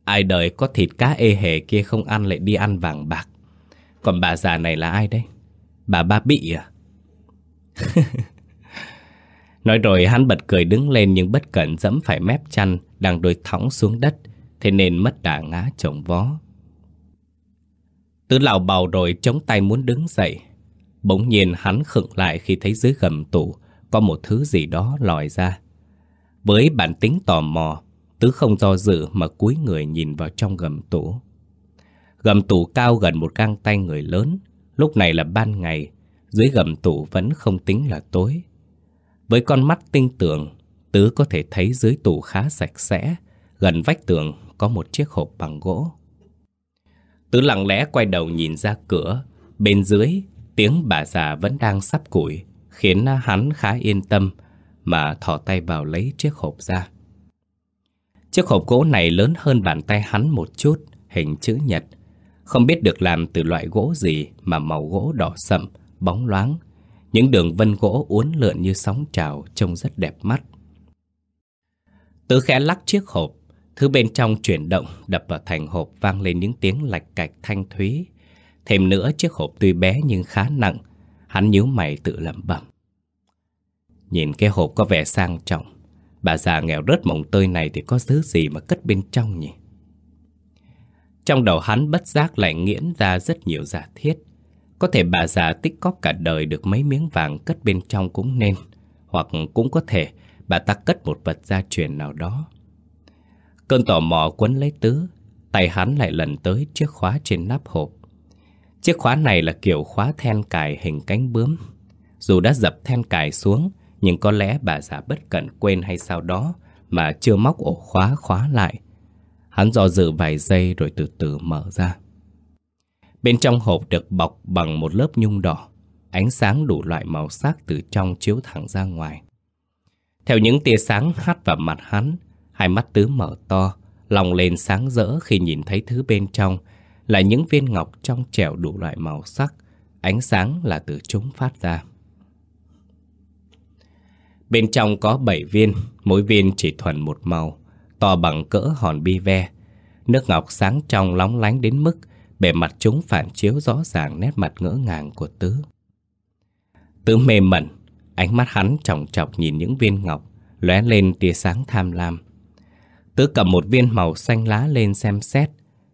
Ai đời có thịt cá ê hề kia không ăn lại đi ăn vàng bạc. Còn bà già này là ai đấy? Bà ba bị à? Nói rồi hắn bật cười đứng lên nhưng bất cẩn dẫm phải mép chăn đang đôi thõng xuống đất, thế nên mất đà ngã chồng vó. Tứ lào bào rồi chống tay muốn đứng dậy. Bỗng nhiên hắn khựng lại khi thấy dưới gầm tủ có một thứ gì đó lòi ra. Với bản tính tò mò, Tứ không do dự mà cúi người nhìn vào trong gầm tủ. Gầm tủ cao gần một găng tay người lớn, lúc này là ban ngày, dưới gầm tủ vẫn không tính là tối. Với con mắt tinh tường, Tứ có thể thấy dưới tủ khá sạch sẽ, gần vách tường có một chiếc hộp bằng gỗ. Tứ lặng lẽ quay đầu nhìn ra cửa, bên dưới tiếng bà già vẫn đang sắp củi, khiến hắn khá yên tâm mà thò tay vào lấy chiếc hộp ra. Chiếc hộp gỗ này lớn hơn bàn tay hắn một chút, hình chữ nhật. Không biết được làm từ loại gỗ gì mà màu gỗ đỏ sậm, bóng loáng. Những đường vân gỗ uốn lượn như sóng trào trông rất đẹp mắt. Tứ khẽ lắc chiếc hộp, thứ bên trong chuyển động đập vào thành hộp vang lên những tiếng lạch cạch thanh thúy. Thêm nữa chiếc hộp tuy bé nhưng khá nặng, hắn nhíu mày tự lẩm bẩm. Nhìn cái hộp có vẻ sang trọng, bà già nghèo rớt mộng tơi này thì có thứ gì mà cất bên trong nhỉ? Trong đầu hắn bất giác lại nghiễn ra rất nhiều giả thiết. Có thể bà già tích cóp cả đời được mấy miếng vàng cất bên trong cũng nên, hoặc cũng có thể bà ta cất một vật gia truyền nào đó. Cơn tò mò quấn lấy tứ, tay hắn lại lần tới chiếc khóa trên nắp hộp. Chiếc khóa này là kiểu khóa then cài hình cánh bướm. Dù đã dập then cài xuống, nhưng có lẽ bà già bất cẩn quên hay sao đó mà chưa móc ổ khóa khóa lại. Hắn do dự vài giây rồi từ từ mở ra. Bên trong hộp được bọc bằng một lớp nhung đỏ, ánh sáng đủ loại màu sắc từ trong chiếu thẳng ra ngoài. Theo những tia sáng hắt vào mặt hắn, hai mắt tứ mở to, lòng lên sáng rỡ khi nhìn thấy thứ bên trong là những viên ngọc trong trẻo đủ loại màu sắc, ánh sáng là từ chúng phát ra. Bên trong có 7 viên, mỗi viên chỉ thuần một màu, to bằng cỡ hòn bi ve. Nước ngọc sáng trong lóng lánh đến mức bề mặt chúng phản chiếu rõ ràng nét mặt ngỡ ngàng của Tứ. Tứ mê mẩn, Ánh mắt hắn trọng trọc nhìn những viên ngọc, lóe lên tia sáng tham lam. Tứ cầm một viên màu xanh lá lên xem xét,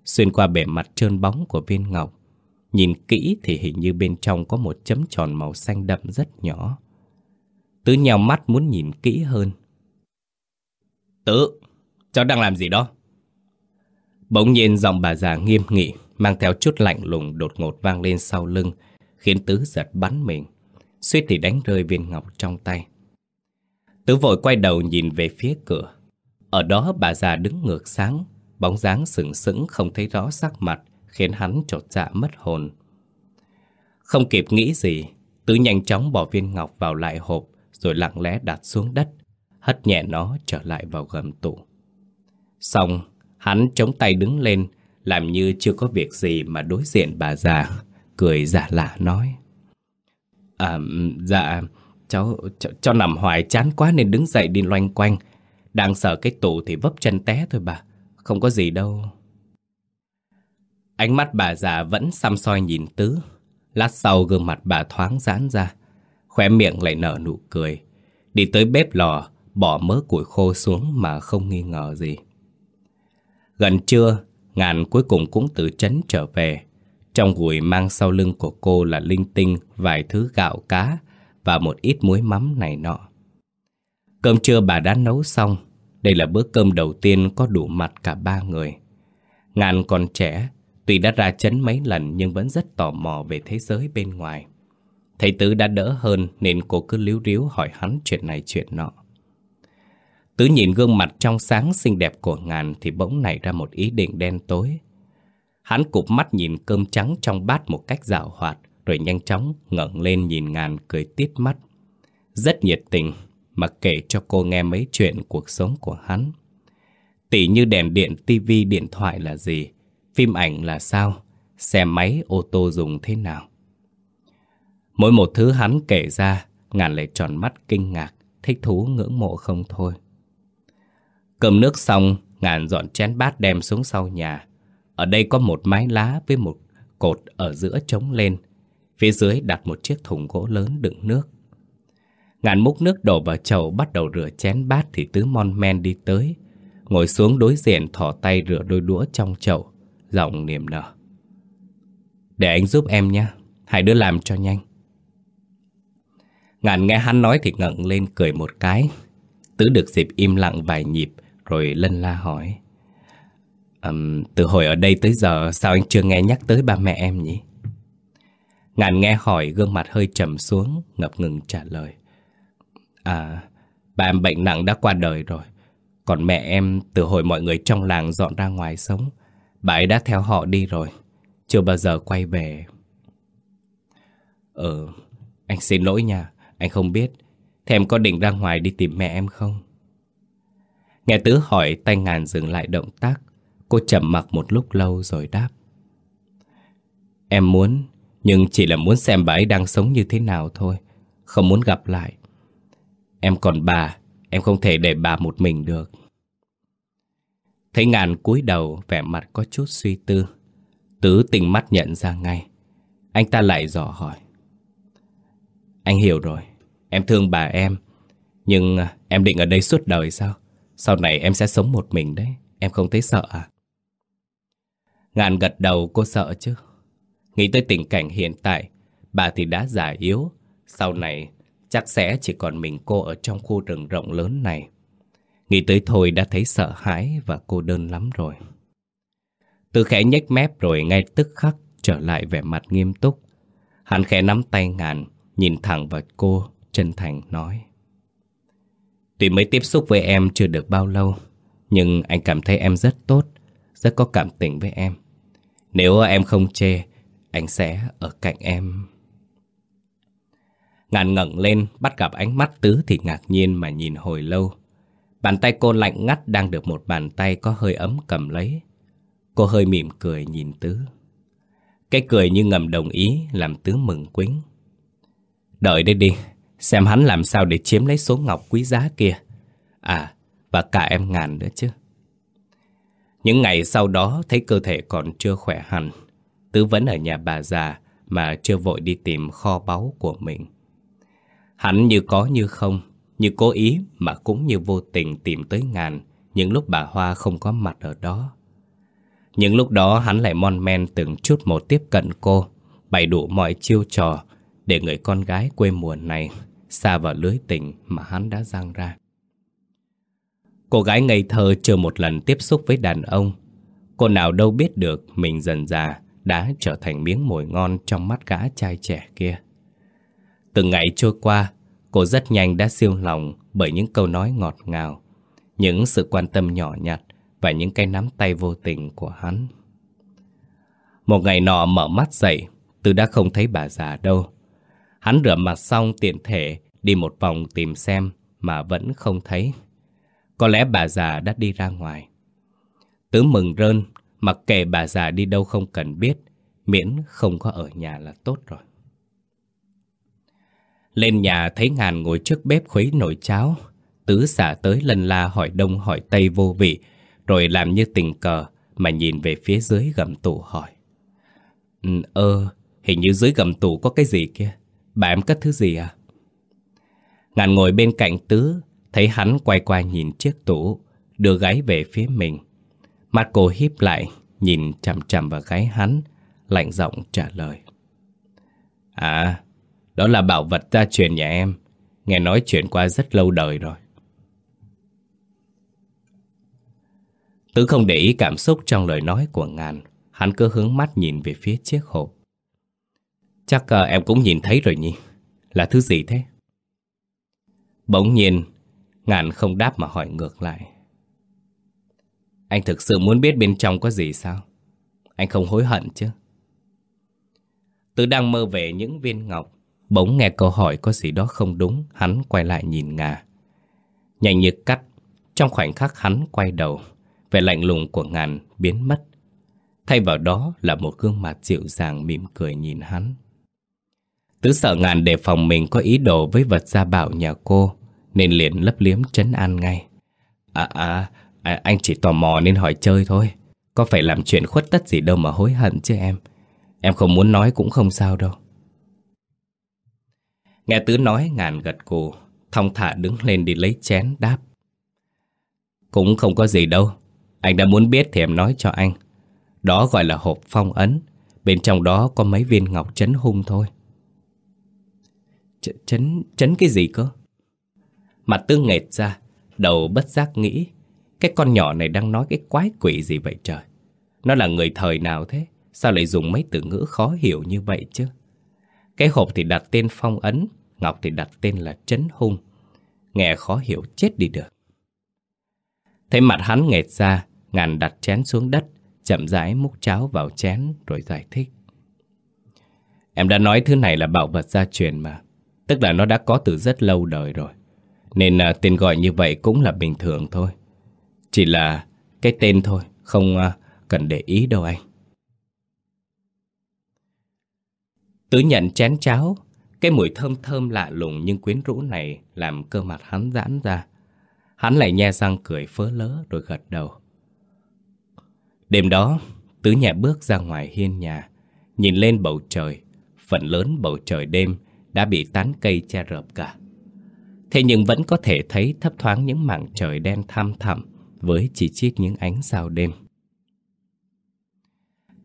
xuyên qua bề mặt trơn bóng của viên ngọc. Nhìn kỹ thì hình như bên trong có một chấm tròn màu xanh đậm rất nhỏ. Tứ nhào mắt muốn nhìn kỹ hơn. Tứ, cháu đang làm gì đó? Bỗng nhiên giọng bà già nghiêm nghị, mang theo chút lạnh lùng đột ngột vang lên sau lưng, khiến Tứ giật bắn mình suýt thì đánh rơi viên ngọc trong tay. Tứ vội quay đầu nhìn về phía cửa. Ở đó bà già đứng ngược sáng, bóng dáng sừng sững không thấy rõ sắc mặt, khiến hắn trột dạ mất hồn. Không kịp nghĩ gì, Tứ nhanh chóng bỏ viên ngọc vào lại hộp, rồi lặng lẽ đặt xuống đất, hất nhẹ nó trở lại vào gầm tủ. Xong, hắn chống tay đứng lên, làm như chưa có việc gì mà đối diện bà già, cười giả lạ nói. À, dạ, cháu, cháu, cháu nằm hoài chán quá nên đứng dậy đi loanh quanh. Đang sợ cái tủ thì vấp chân té thôi bà, không có gì đâu. Ánh mắt bà già vẫn xăm soi nhìn Tứ. Lát sau gương mặt bà thoáng giãn ra, khóe miệng lại nở nụ cười. Đi tới bếp lò, bỏ mớ củi khô xuống mà không nghi ngờ gì. Gần trưa, ngàn cuối cùng cũng từ chấn trở về. Trong gùi mang sau lưng của cô là linh tinh, vài thứ gạo cá và một ít muối mắm này nọ. Cơm trưa bà đã nấu xong. Đây là bữa cơm đầu tiên có đủ mặt cả ba người. Ngàn còn trẻ, tuy đã ra chấn mấy lần nhưng vẫn rất tò mò về thế giới bên ngoài. Thầy Tứ đã đỡ hơn nên cô cứ líu ríu hỏi hắn chuyện này chuyện nọ. Tứ nhìn gương mặt trong sáng xinh đẹp của ngàn thì bỗng nảy ra một ý định đen tối. Hắn cụp mắt nhìn cơm trắng trong bát một cách dạo hoạt rồi nhanh chóng ngẩng lên nhìn ngàn cười tít mắt. Rất nhiệt tình mà kể cho cô nghe mấy chuyện cuộc sống của hắn. Tỷ như đèn điện, tivi, điện thoại là gì, phim ảnh là sao, xe máy, ô tô dùng thế nào. Mỗi một thứ hắn kể ra, ngàn lại tròn mắt kinh ngạc, thích thú ngưỡng mộ không thôi. Cơm nước xong, ngàn dọn chén bát đem xuống sau nhà. Ở đây có một mái lá với một cột ở giữa trống lên. Phía dưới đặt một chiếc thùng gỗ lớn đựng nước. Ngàn múc nước đổ vào chậu bắt đầu rửa chén bát thì tứ mon men đi tới. Ngồi xuống đối diện thỏ tay rửa đôi đũa trong chậu, giọng niềm nở. Để anh giúp em nhé, hai đứa làm cho nhanh. Ngạn nghe hắn nói thì ngẩng lên cười một cái. Tứ được dịp im lặng vài nhịp rồi lân la hỏi. Um, từ hồi ở đây tới giờ sao anh chưa nghe nhắc tới ba mẹ em nhỉ? Ngạn nghe hỏi gương mặt hơi trầm xuống, ngập ngừng trả lời. À, ba em bệnh nặng đã qua đời rồi. Còn mẹ em từ hồi mọi người trong làng dọn ra ngoài sống, bà ấy đã theo họ đi rồi, chưa bao giờ quay về. Ừ, anh xin lỗi nha, anh không biết. thèm có định ra ngoài đi tìm mẹ em không? Nghe Tứ hỏi, tay ngàn dừng lại động tác. Cô chậm mặc một lúc lâu rồi đáp. Em muốn, Nhưng chỉ là muốn xem bà ấy đang sống như thế nào thôi, Không muốn gặp lại. Em còn bà, Em không thể để bà một mình được. Thấy ngàn cúi đầu, Vẻ mặt có chút suy tư. Tứ tình mắt nhận ra ngay. Anh ta lại dò hỏi. Anh hiểu rồi. Em thương bà em. Nhưng à, em định ở đây suốt đời sao? Sau này em sẽ sống một mình đấy. Em không thấy sợ à? Ngàn gật đầu, cô sợ chứ. Nghĩ tới tình cảnh hiện tại, Bà thì đã già yếu. Sau này, chắc sẽ chỉ còn mình cô Ở trong khu rừng rộng lớn này. Nghĩ tới thôi đã thấy sợ hãi Và cô đơn lắm rồi. Từ khẽ nhếch mép rồi ngay tức khắc Trở lại vẻ mặt nghiêm túc. Hắn khẽ nắm tay ngàn Nhìn thẳng vào cô Chân thành nói Tuy mới tiếp xúc với em chưa được bao lâu Nhưng anh cảm thấy em rất tốt Rất có cảm tình với em nếu em không chê, anh sẽ ở cạnh em. Ngàn ngẩng lên, bắt gặp ánh mắt Tứ thì ngạc nhiên mà nhìn hồi lâu. Bàn tay cô lạnh ngắt đang được một bàn tay có hơi ấm cầm lấy. Cô hơi mỉm cười nhìn Tứ. Cái cười như ngầm đồng ý làm Tứ mừng quính. Đợi đây đi, xem hắn làm sao để chiếm lấy số ngọc quý giá kia. À, và cả em ngàn nữa chứ. Những ngày sau đó thấy cơ thể còn chưa khỏe hẳn Tứ vẫn ở nhà bà già Mà chưa vội đi tìm kho báu của mình Hắn như có như không Như cố ý mà cũng như vô tình tìm tới ngàn Những lúc bà Hoa không có mặt ở đó Những lúc đó hắn lại mon men từng chút một tiếp cận cô Bày đủ mọi chiêu trò để người con gái quê mùa này Xa vào lưới tình mà hắn đã giang ra Cô gái ngây thơ chưa một lần tiếp xúc với đàn ông Cô nào đâu biết được mình dần già đã trở thành miếng mồi ngon trong mắt gã trai trẻ kia Từng ngày trôi qua, Cô rất nhanh đã siêu lòng bởi những câu nói ngọt ngào, những sự quan tâm nhỏ nhặt và những cái nắm tay vô tình của hắn. Một ngày nọ mở mắt dậy, từ đã không thấy bà già đâu. Hắn rửa mặt xong tiện thể đi một vòng tìm xem mà vẫn không thấy. Có lẽ bà già đã đi ra ngoài. Tứ mừng rơn, mặc kệ bà già đi đâu không cần biết, miễn không có ở nhà là tốt rồi. Lên nhà thấy ngàn ngồi trước bếp khuấy nồi cháo, tứ xả tới lần la hỏi đông hỏi tây vô vị, rồi làm như tình cờ mà nhìn về phía dưới gầm tủ hỏi. Ừ, ơ, hình như dưới gầm tủ có cái gì kia, bà em cất thứ gì à? Ngàn ngồi bên cạnh tứ, thấy hắn quay qua nhìn chiếc tủ, đưa gáy về phía mình. Mắt cô híp lại, nhìn chằm chằm vào gáy hắn, lạnh giọng trả lời. À, đó là bảo vật gia truyền nhà em, nghe nói chuyện qua rất lâu đời rồi. Tứ không để ý cảm xúc trong lời nói của Ngàn, hắn cứ hướng mắt nhìn về phía chiếc hộp. Chắc à, em cũng nhìn thấy rồi nhỉ, là thứ gì thế? Bỗng nhiên, Ngàn không đáp mà hỏi ngược lại. Anh thực sự muốn biết bên trong có gì sao? Anh không hối hận chứ? Từ đang mơ về những viên ngọc Bỗng nghe câu hỏi có gì đó không đúng Hắn quay lại nhìn Ngà Nhanh như cắt Trong khoảnh khắc hắn quay đầu Vẻ lạnh lùng của ngàn biến mất Thay vào đó là một gương mặt dịu dàng mỉm cười nhìn hắn Tứ sợ ngàn đề phòng mình có ý đồ với vật gia bảo nhà cô Nên liền lấp liếm trấn an ngay. À à, à anh chỉ tò mò nên hỏi chơi thôi. Có phải làm chuyện khuất tất gì đâu mà hối hận chứ em? Em không muốn nói cũng không sao đâu. Nghe Tứ nói ngàn gật cù Thong thả đứng lên đi lấy chén đáp. Cũng không có gì đâu Anh đã muốn biết thì em nói cho anh. Đó gọi là hộp phong ấn Bên trong đó có mấy viên ngọc chấn hung thôi. Ch Chấn, chấn cái gì cơ? Mặt tương nghệt ra Đầu bất giác nghĩ Cái con nhỏ này đang nói cái quái quỷ gì vậy trời Nó là người thời nào thế Sao lại dùng mấy từ ngữ khó hiểu như vậy chứ? Cái hộp thì đặt tên phong ấn, Ngọc thì đặt tên là trấn hung. Nghe khó hiểu chết đi được. Thấy mặt hắn nghệt ra, ngàn đặt chén xuống đất, chậm rãi múc cháo vào chén rồi giải thích. Em đã nói thứ này là bảo vật gia truyền mà. Tức là nó đã có từ rất lâu đời rồi. Nên à, tên gọi như vậy cũng là bình thường thôi. Chỉ là cái tên thôi, không à, cần để ý đâu anh. Tứ nhận chén cháo, cái mùi thơm thơm lạ lùng nhưng quyến rũ này làm cơ mặt hắn giãn ra. Hắn lại nhe răng cười phớ lớ rồi gật đầu. Đêm đó, Tứ nhẹ bước ra ngoài hiên nhà, nhìn lên bầu trời, phần lớn bầu trời đêm đã bị tán cây che rợp cả. Thế nhưng vẫn có thể thấy thấp thoáng những mảng trời đen thăm thẳm với chỉ chít những ánh sao đêm.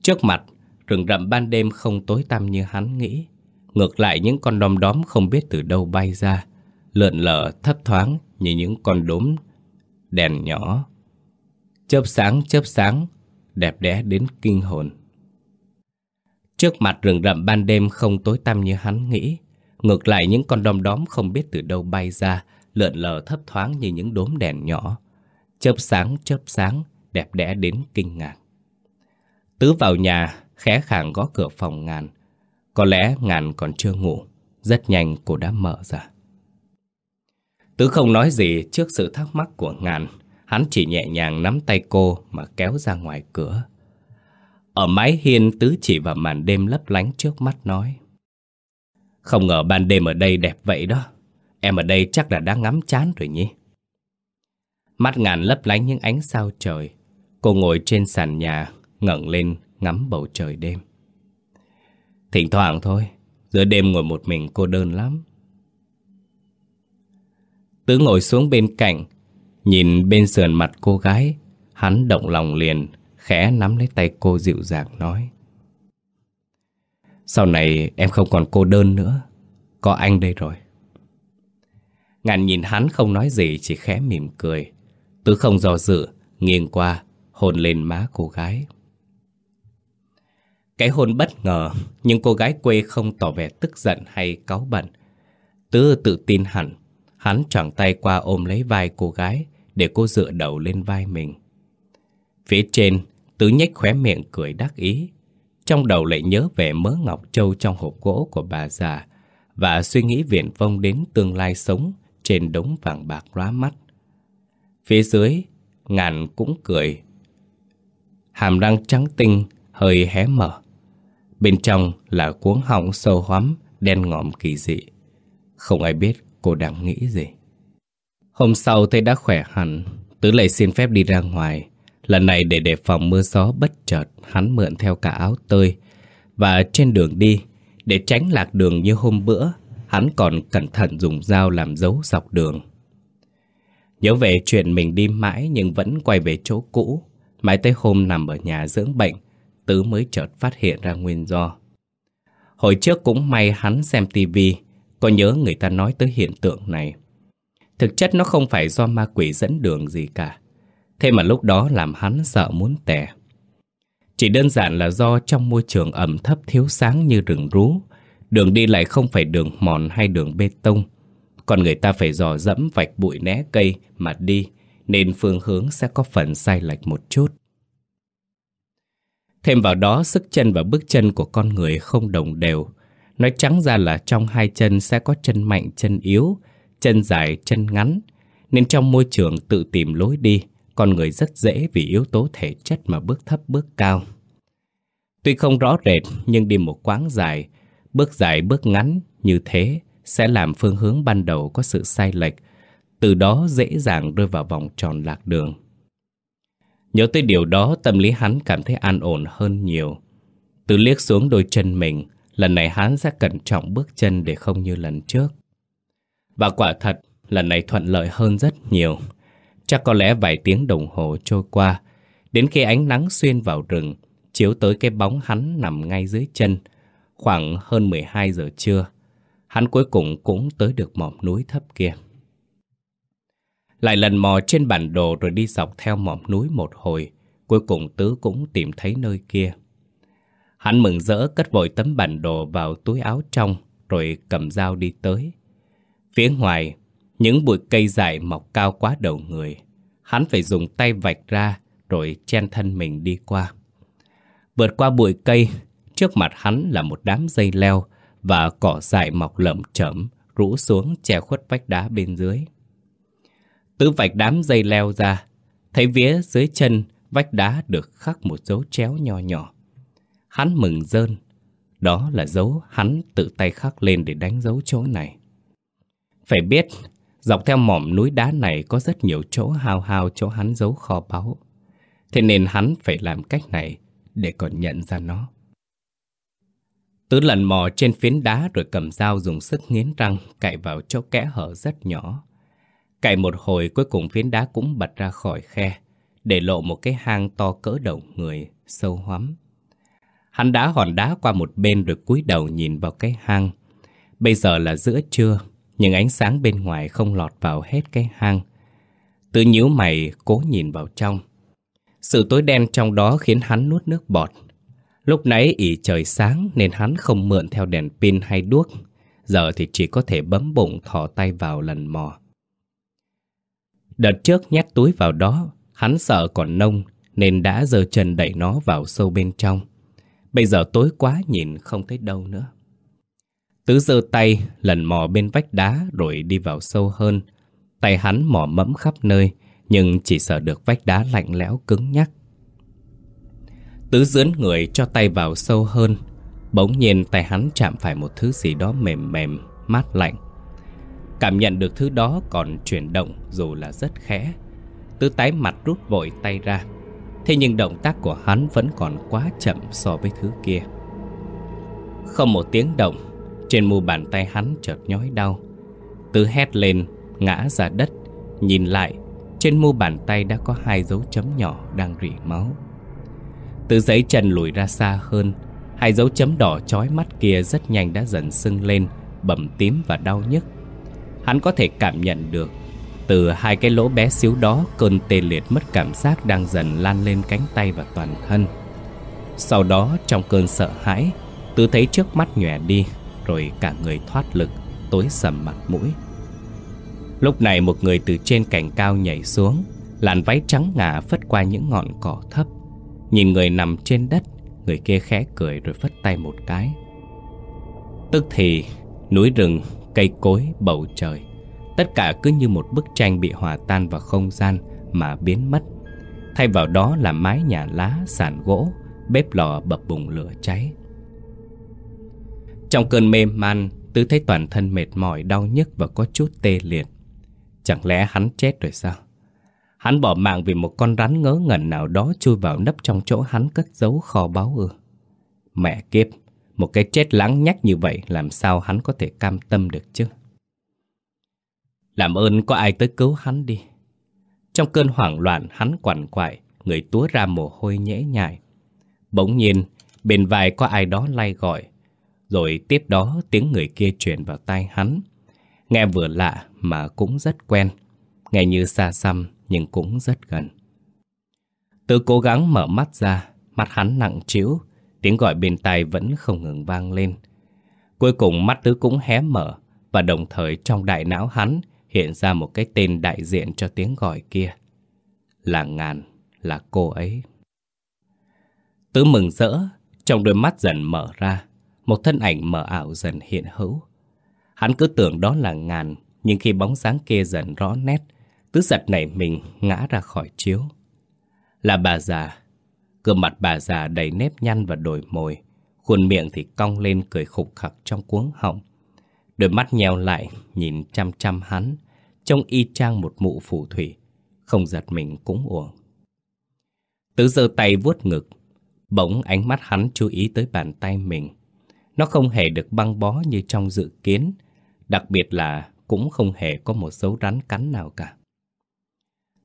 Trước mặt, Rừng rậm ban đêm không tối tăm như hắn nghĩ Ngược lại, những con đom đóm không biết từ đâu bay ra, Lượn lờ thấp thoáng như những con đốm đèn nhỏ Chớp sáng chớp sáng, Đẹp đẽ đến kinh hồn Trước mặt rừng rậm ban đêm không tối tăm như hắn nghĩ Ngược lại những con đom đóm không biết từ đâu bay ra Lượn lờ thấp thoáng như những đốm đèn nhỏ Chớp sáng chớp sáng Đẹp đẽ đến kinh ngạc Tứ vào nhà khẽ khàng gõ cửa phòng ngàn. Có lẽ ngàn còn chưa ngủ, rất nhanh cô đã mở ra. Tứ không nói gì trước sự thắc mắc của ngàn, hắn chỉ nhẹ nhàng nắm tay cô mà kéo ra ngoài cửa. Ở mái hiên Tứ chỉ vào màn đêm lấp lánh trước mắt nói. Không ngờ ban đêm ở đây đẹp vậy đó, em ở đây chắc là đã ngắm chán rồi nhỉ. Mắt ngàn lấp lánh những ánh sao trời, cô ngồi trên sàn nhà, ngẩng lên ngắm bầu trời đêm. Thỉnh thoảng thôi, giữa đêm ngồi một mình cô đơn lắm. Tứ ngồi xuống bên cạnh, nhìn bên sườn mặt cô gái, hắn động lòng liền, khẽ nắm lấy tay cô dịu dàng nói. Sau này em không còn cô đơn nữa, có anh đây rồi. Ngàn nhìn hắn không nói gì, chỉ khẽ mỉm cười. Tứ không do dự, nghiêng qua, hôn lên má cô gái. Cái hôn bất ngờ, nhưng cô gái quê không tỏ vẻ tức giận hay cáu bẩn. Tứ tự tin hẳn, hắn choàng tay qua ôm lấy vai cô gái để cô dựa đầu lên vai mình. Phía trên, Tứ nhếch khóe miệng cười đắc ý. Trong đầu lại nhớ về mớ ngọc châu trong hộp gỗ của bà già và suy nghĩ viển vông đến tương lai sống trên đống vàng bạc lóa mắt. Phía dưới, ngàn cũng cười. Hàm răng trắng tinh, hơi hé mở. Bên trong là cuống họng sâu hoắm, đen ngòm kỳ dị. Không ai biết cô đang nghĩ gì. Hôm sau thấy đã khỏe hẳn, Tứ lại xin phép đi ra ngoài. Lần này để đề phòng mưa gió bất chợt, hắn mượn theo cả áo tơi. Và trên đường đi, để tránh lạc đường như hôm bữa, hắn còn cẩn thận dùng dao làm dấu dọc đường. Nhớ về chuyện mình đi mãi nhưng vẫn quay về chỗ cũ, mãi tới hôm nằm ở nhà dưỡng bệnh, Tứ mới chợt phát hiện ra nguyên do. Hồi trước cũng may hắn xem tivi, có nhớ người ta nói tới hiện tượng này. Thực chất nó không phải do ma quỷ dẫn đường gì cả. Thế mà lúc đó làm hắn sợ muốn tè. Chỉ đơn giản là do trong môi trường ẩm thấp thiếu sáng như rừng rú, đường đi lại không phải đường mòn hay đường bê tông. Còn người ta phải dò dẫm vạch bụi né cây mà đi, nên phương hướng sẽ có phần sai lệch một chút. Thêm vào đó, sức chân và bước chân của con người không đồng đều. Nói trắng ra là trong hai chân sẽ có chân mạnh, chân yếu, chân dài, chân ngắn. Nên trong môi trường tự tìm lối đi, con người rất dễ vì yếu tố thể chất mà bước thấp bước cao. Tuy không rõ rệt nhưng đi một quãng dài, bước dài bước ngắn như thế sẽ làm phương hướng ban đầu có sự sai lệch, từ đó dễ dàng rơi vào vòng tròn lạc đường. Nhớ tới điều đó tâm lý hắn cảm thấy an ổn hơn nhiều. Từ liếc xuống đôi chân mình, lần này hắn sẽ cẩn trọng bước chân để không như lần trước. Và quả thật, lần này thuận lợi hơn rất nhiều. Chắc có lẽ vài tiếng đồng hồ trôi qua, đến khi ánh nắng xuyên vào rừng, chiếu tới cái bóng hắn nằm ngay dưới chân, khoảng hơn 12 giờ trưa. Hắn cuối cùng cũng tới được mỏm núi thấp kia. Lại lần mò trên bản đồ rồi đi dọc theo mỏm núi một hồi, cuối cùng Tứ cũng tìm thấy nơi kia. Hắn mừng rỡ cất vội tấm bản đồ vào túi áo trong, rồi cầm dao đi tới. Phía ngoài, những bụi cây dài mọc cao quá đầu người. Hắn phải dùng tay vạch ra, rồi chen thân mình đi qua. Vượt qua bụi cây, trước mặt hắn là một đám dây leo và cỏ dại mọc lởm chởm rũ xuống che khuất vách đá bên dưới. Tứ vạch đám dây leo ra, thấy vía dưới chân vách đá được khắc một dấu chéo nho nhỏ. Hắn mừng rơn, đó là dấu hắn tự tay khắc lên để đánh dấu chỗ này. Phải biết, dọc theo mỏm núi đá này có rất nhiều chỗ hao hao chỗ hắn giấu kho báu. Thế nên hắn phải làm cách này để còn nhận ra nó. Tứ lần mò trên phiến đá rồi cầm dao dùng sức nghiến răng cạy vào chỗ kẽ hở rất nhỏ. cạy một hồi cuối cùng phiến đá cũng bật ra khỏi khe, để lộ một cái hang to cỡ đầu người, sâu hoắm. Hắn đá hòn đá qua một bên rồi cúi đầu nhìn vào cái hang. Bây giờ là giữa trưa, nhưng ánh sáng bên ngoài không lọt vào hết cái hang. Tự nhíu mày cố nhìn vào trong. Sự tối đen trong đó khiến hắn nuốt nước bọt. Lúc nãy ỉ trời sáng nên hắn không mượn theo đèn pin hay đuốc. Giờ thì chỉ có thể bấm bụng thò tay vào lần mò. Đợt trước nhét túi vào đó, hắn sợ còn nông nên đã giơ chân đẩy nó vào sâu bên trong. Bây giờ tối quá nhìn không thấy đâu nữa. Tứ giơ tay lần mò bên vách đá rồi đi vào sâu hơn. Tay hắn mò mẫm khắp nơi nhưng chỉ sợ được vách đá lạnh lẽo cứng nhắc. Tứ dướn người cho tay vào sâu hơn. Bỗng nhiên tay hắn chạm phải một thứ gì đó mềm mềm, mát lạnh. Cảm nhận được thứ đó còn chuyển động dù là rất khẽ Tứ tái mặt rút vội tay ra Thế nhưng động tác của hắn vẫn còn quá chậm so với thứ kia Không một tiếng động trên mu bàn tay hắn chợt nhói đau. Tứ hét lên, Ngã ra đất. Nhìn lại, Trên mu bàn tay đã có hai dấu chấm nhỏ đang rỉ máu. Tứ giấy chân lùi ra xa hơn. Hai dấu chấm đỏ chói mắt kia rất nhanh đã dần sưng lên, Bầm tím và đau nhức. Hắn có thể cảm nhận được, Từ hai cái lỗ bé xíu đó, Cơn tê liệt mất cảm giác đang dần lan lên cánh tay và toàn thân. Sau đó, trong cơn sợ hãi Tư thấy trước mắt nhòe đi. Rồi cả người thoát lực tối sầm mặt mũi. Lúc này một người từ trên cành cao nhảy xuống Làn váy trắng ngà phất qua những ngọn cỏ thấp. Nhìn người nằm trên đất Người kia khẽ cười rồi phất tay một cái. Tức thì núi rừng, cây cối, bầu trời Tất cả cứ như một bức tranh bị hòa tan vào không gian mà biến mất. Thay vào đó là mái nhà lá, sàn gỗ, bếp lò bập bùng lửa cháy. Trong cơn mê man, Tứ thấy toàn thân mệt mỏi, đau nhức và có chút tê liệt Chẳng lẽ hắn chết rồi sao? Hắn bỏ mạng vì một con rắn ngớ ngẩn nào đó chui vào nấp trong chỗ hắn cất giấu kho báu ư. Mẹ kiếp, một cái chết lãng nhách như vậy làm sao hắn có thể cam tâm được chứ? Làm ơn có ai tới cứu hắn đi. Trong cơn hoảng loạn hắn quằn quại, người túa ra mồ hôi nhễ nhại. Bỗng nhiên, bên vai có ai đó lay gọi. Rồi tiếp đó tiếng người kia truyền vào tai hắn. Nghe vừa lạ mà cũng rất quen. Nghe như xa xăm nhưng cũng rất gần. tứ cố gắng mở mắt ra, mắt hắn nặng trĩu, tiếng gọi bên tai vẫn không ngừng vang lên. Cuối cùng mắt tứ cũng hé mở và đồng thời trong đại não hắn hiện ra một cái tên đại diện cho tiếng gọi kia. Là Ngàn, là cô ấy. Tứ mừng rỡ, trong đôi mắt dần mở ra, một thân ảnh mờ ảo dần hiện hữu. Hắn cứ tưởng đó là Ngàn, nhưng khi bóng dáng kia dần rõ nét, Tứ giật nảy mình ngã ra khỏi chiếu. Là bà già. Gương mặt bà già đầy nếp nhăn và đồi mồi. Khuôn miệng thì cong lên cười khục khặc trong cuống họng. Đôi mắt nheo lại Nhìn chăm chăm hắn Trông y chang một mụ phù thủy. Không giật mình cũng uổng. Tứ giơ tay vuốt ngực Bỗng ánh mắt hắn chú ý tới bàn tay mình. Nó không hề được băng bó như trong dự kiến Đặc biệt là cũng không hề có một dấu rắn cắn nào cả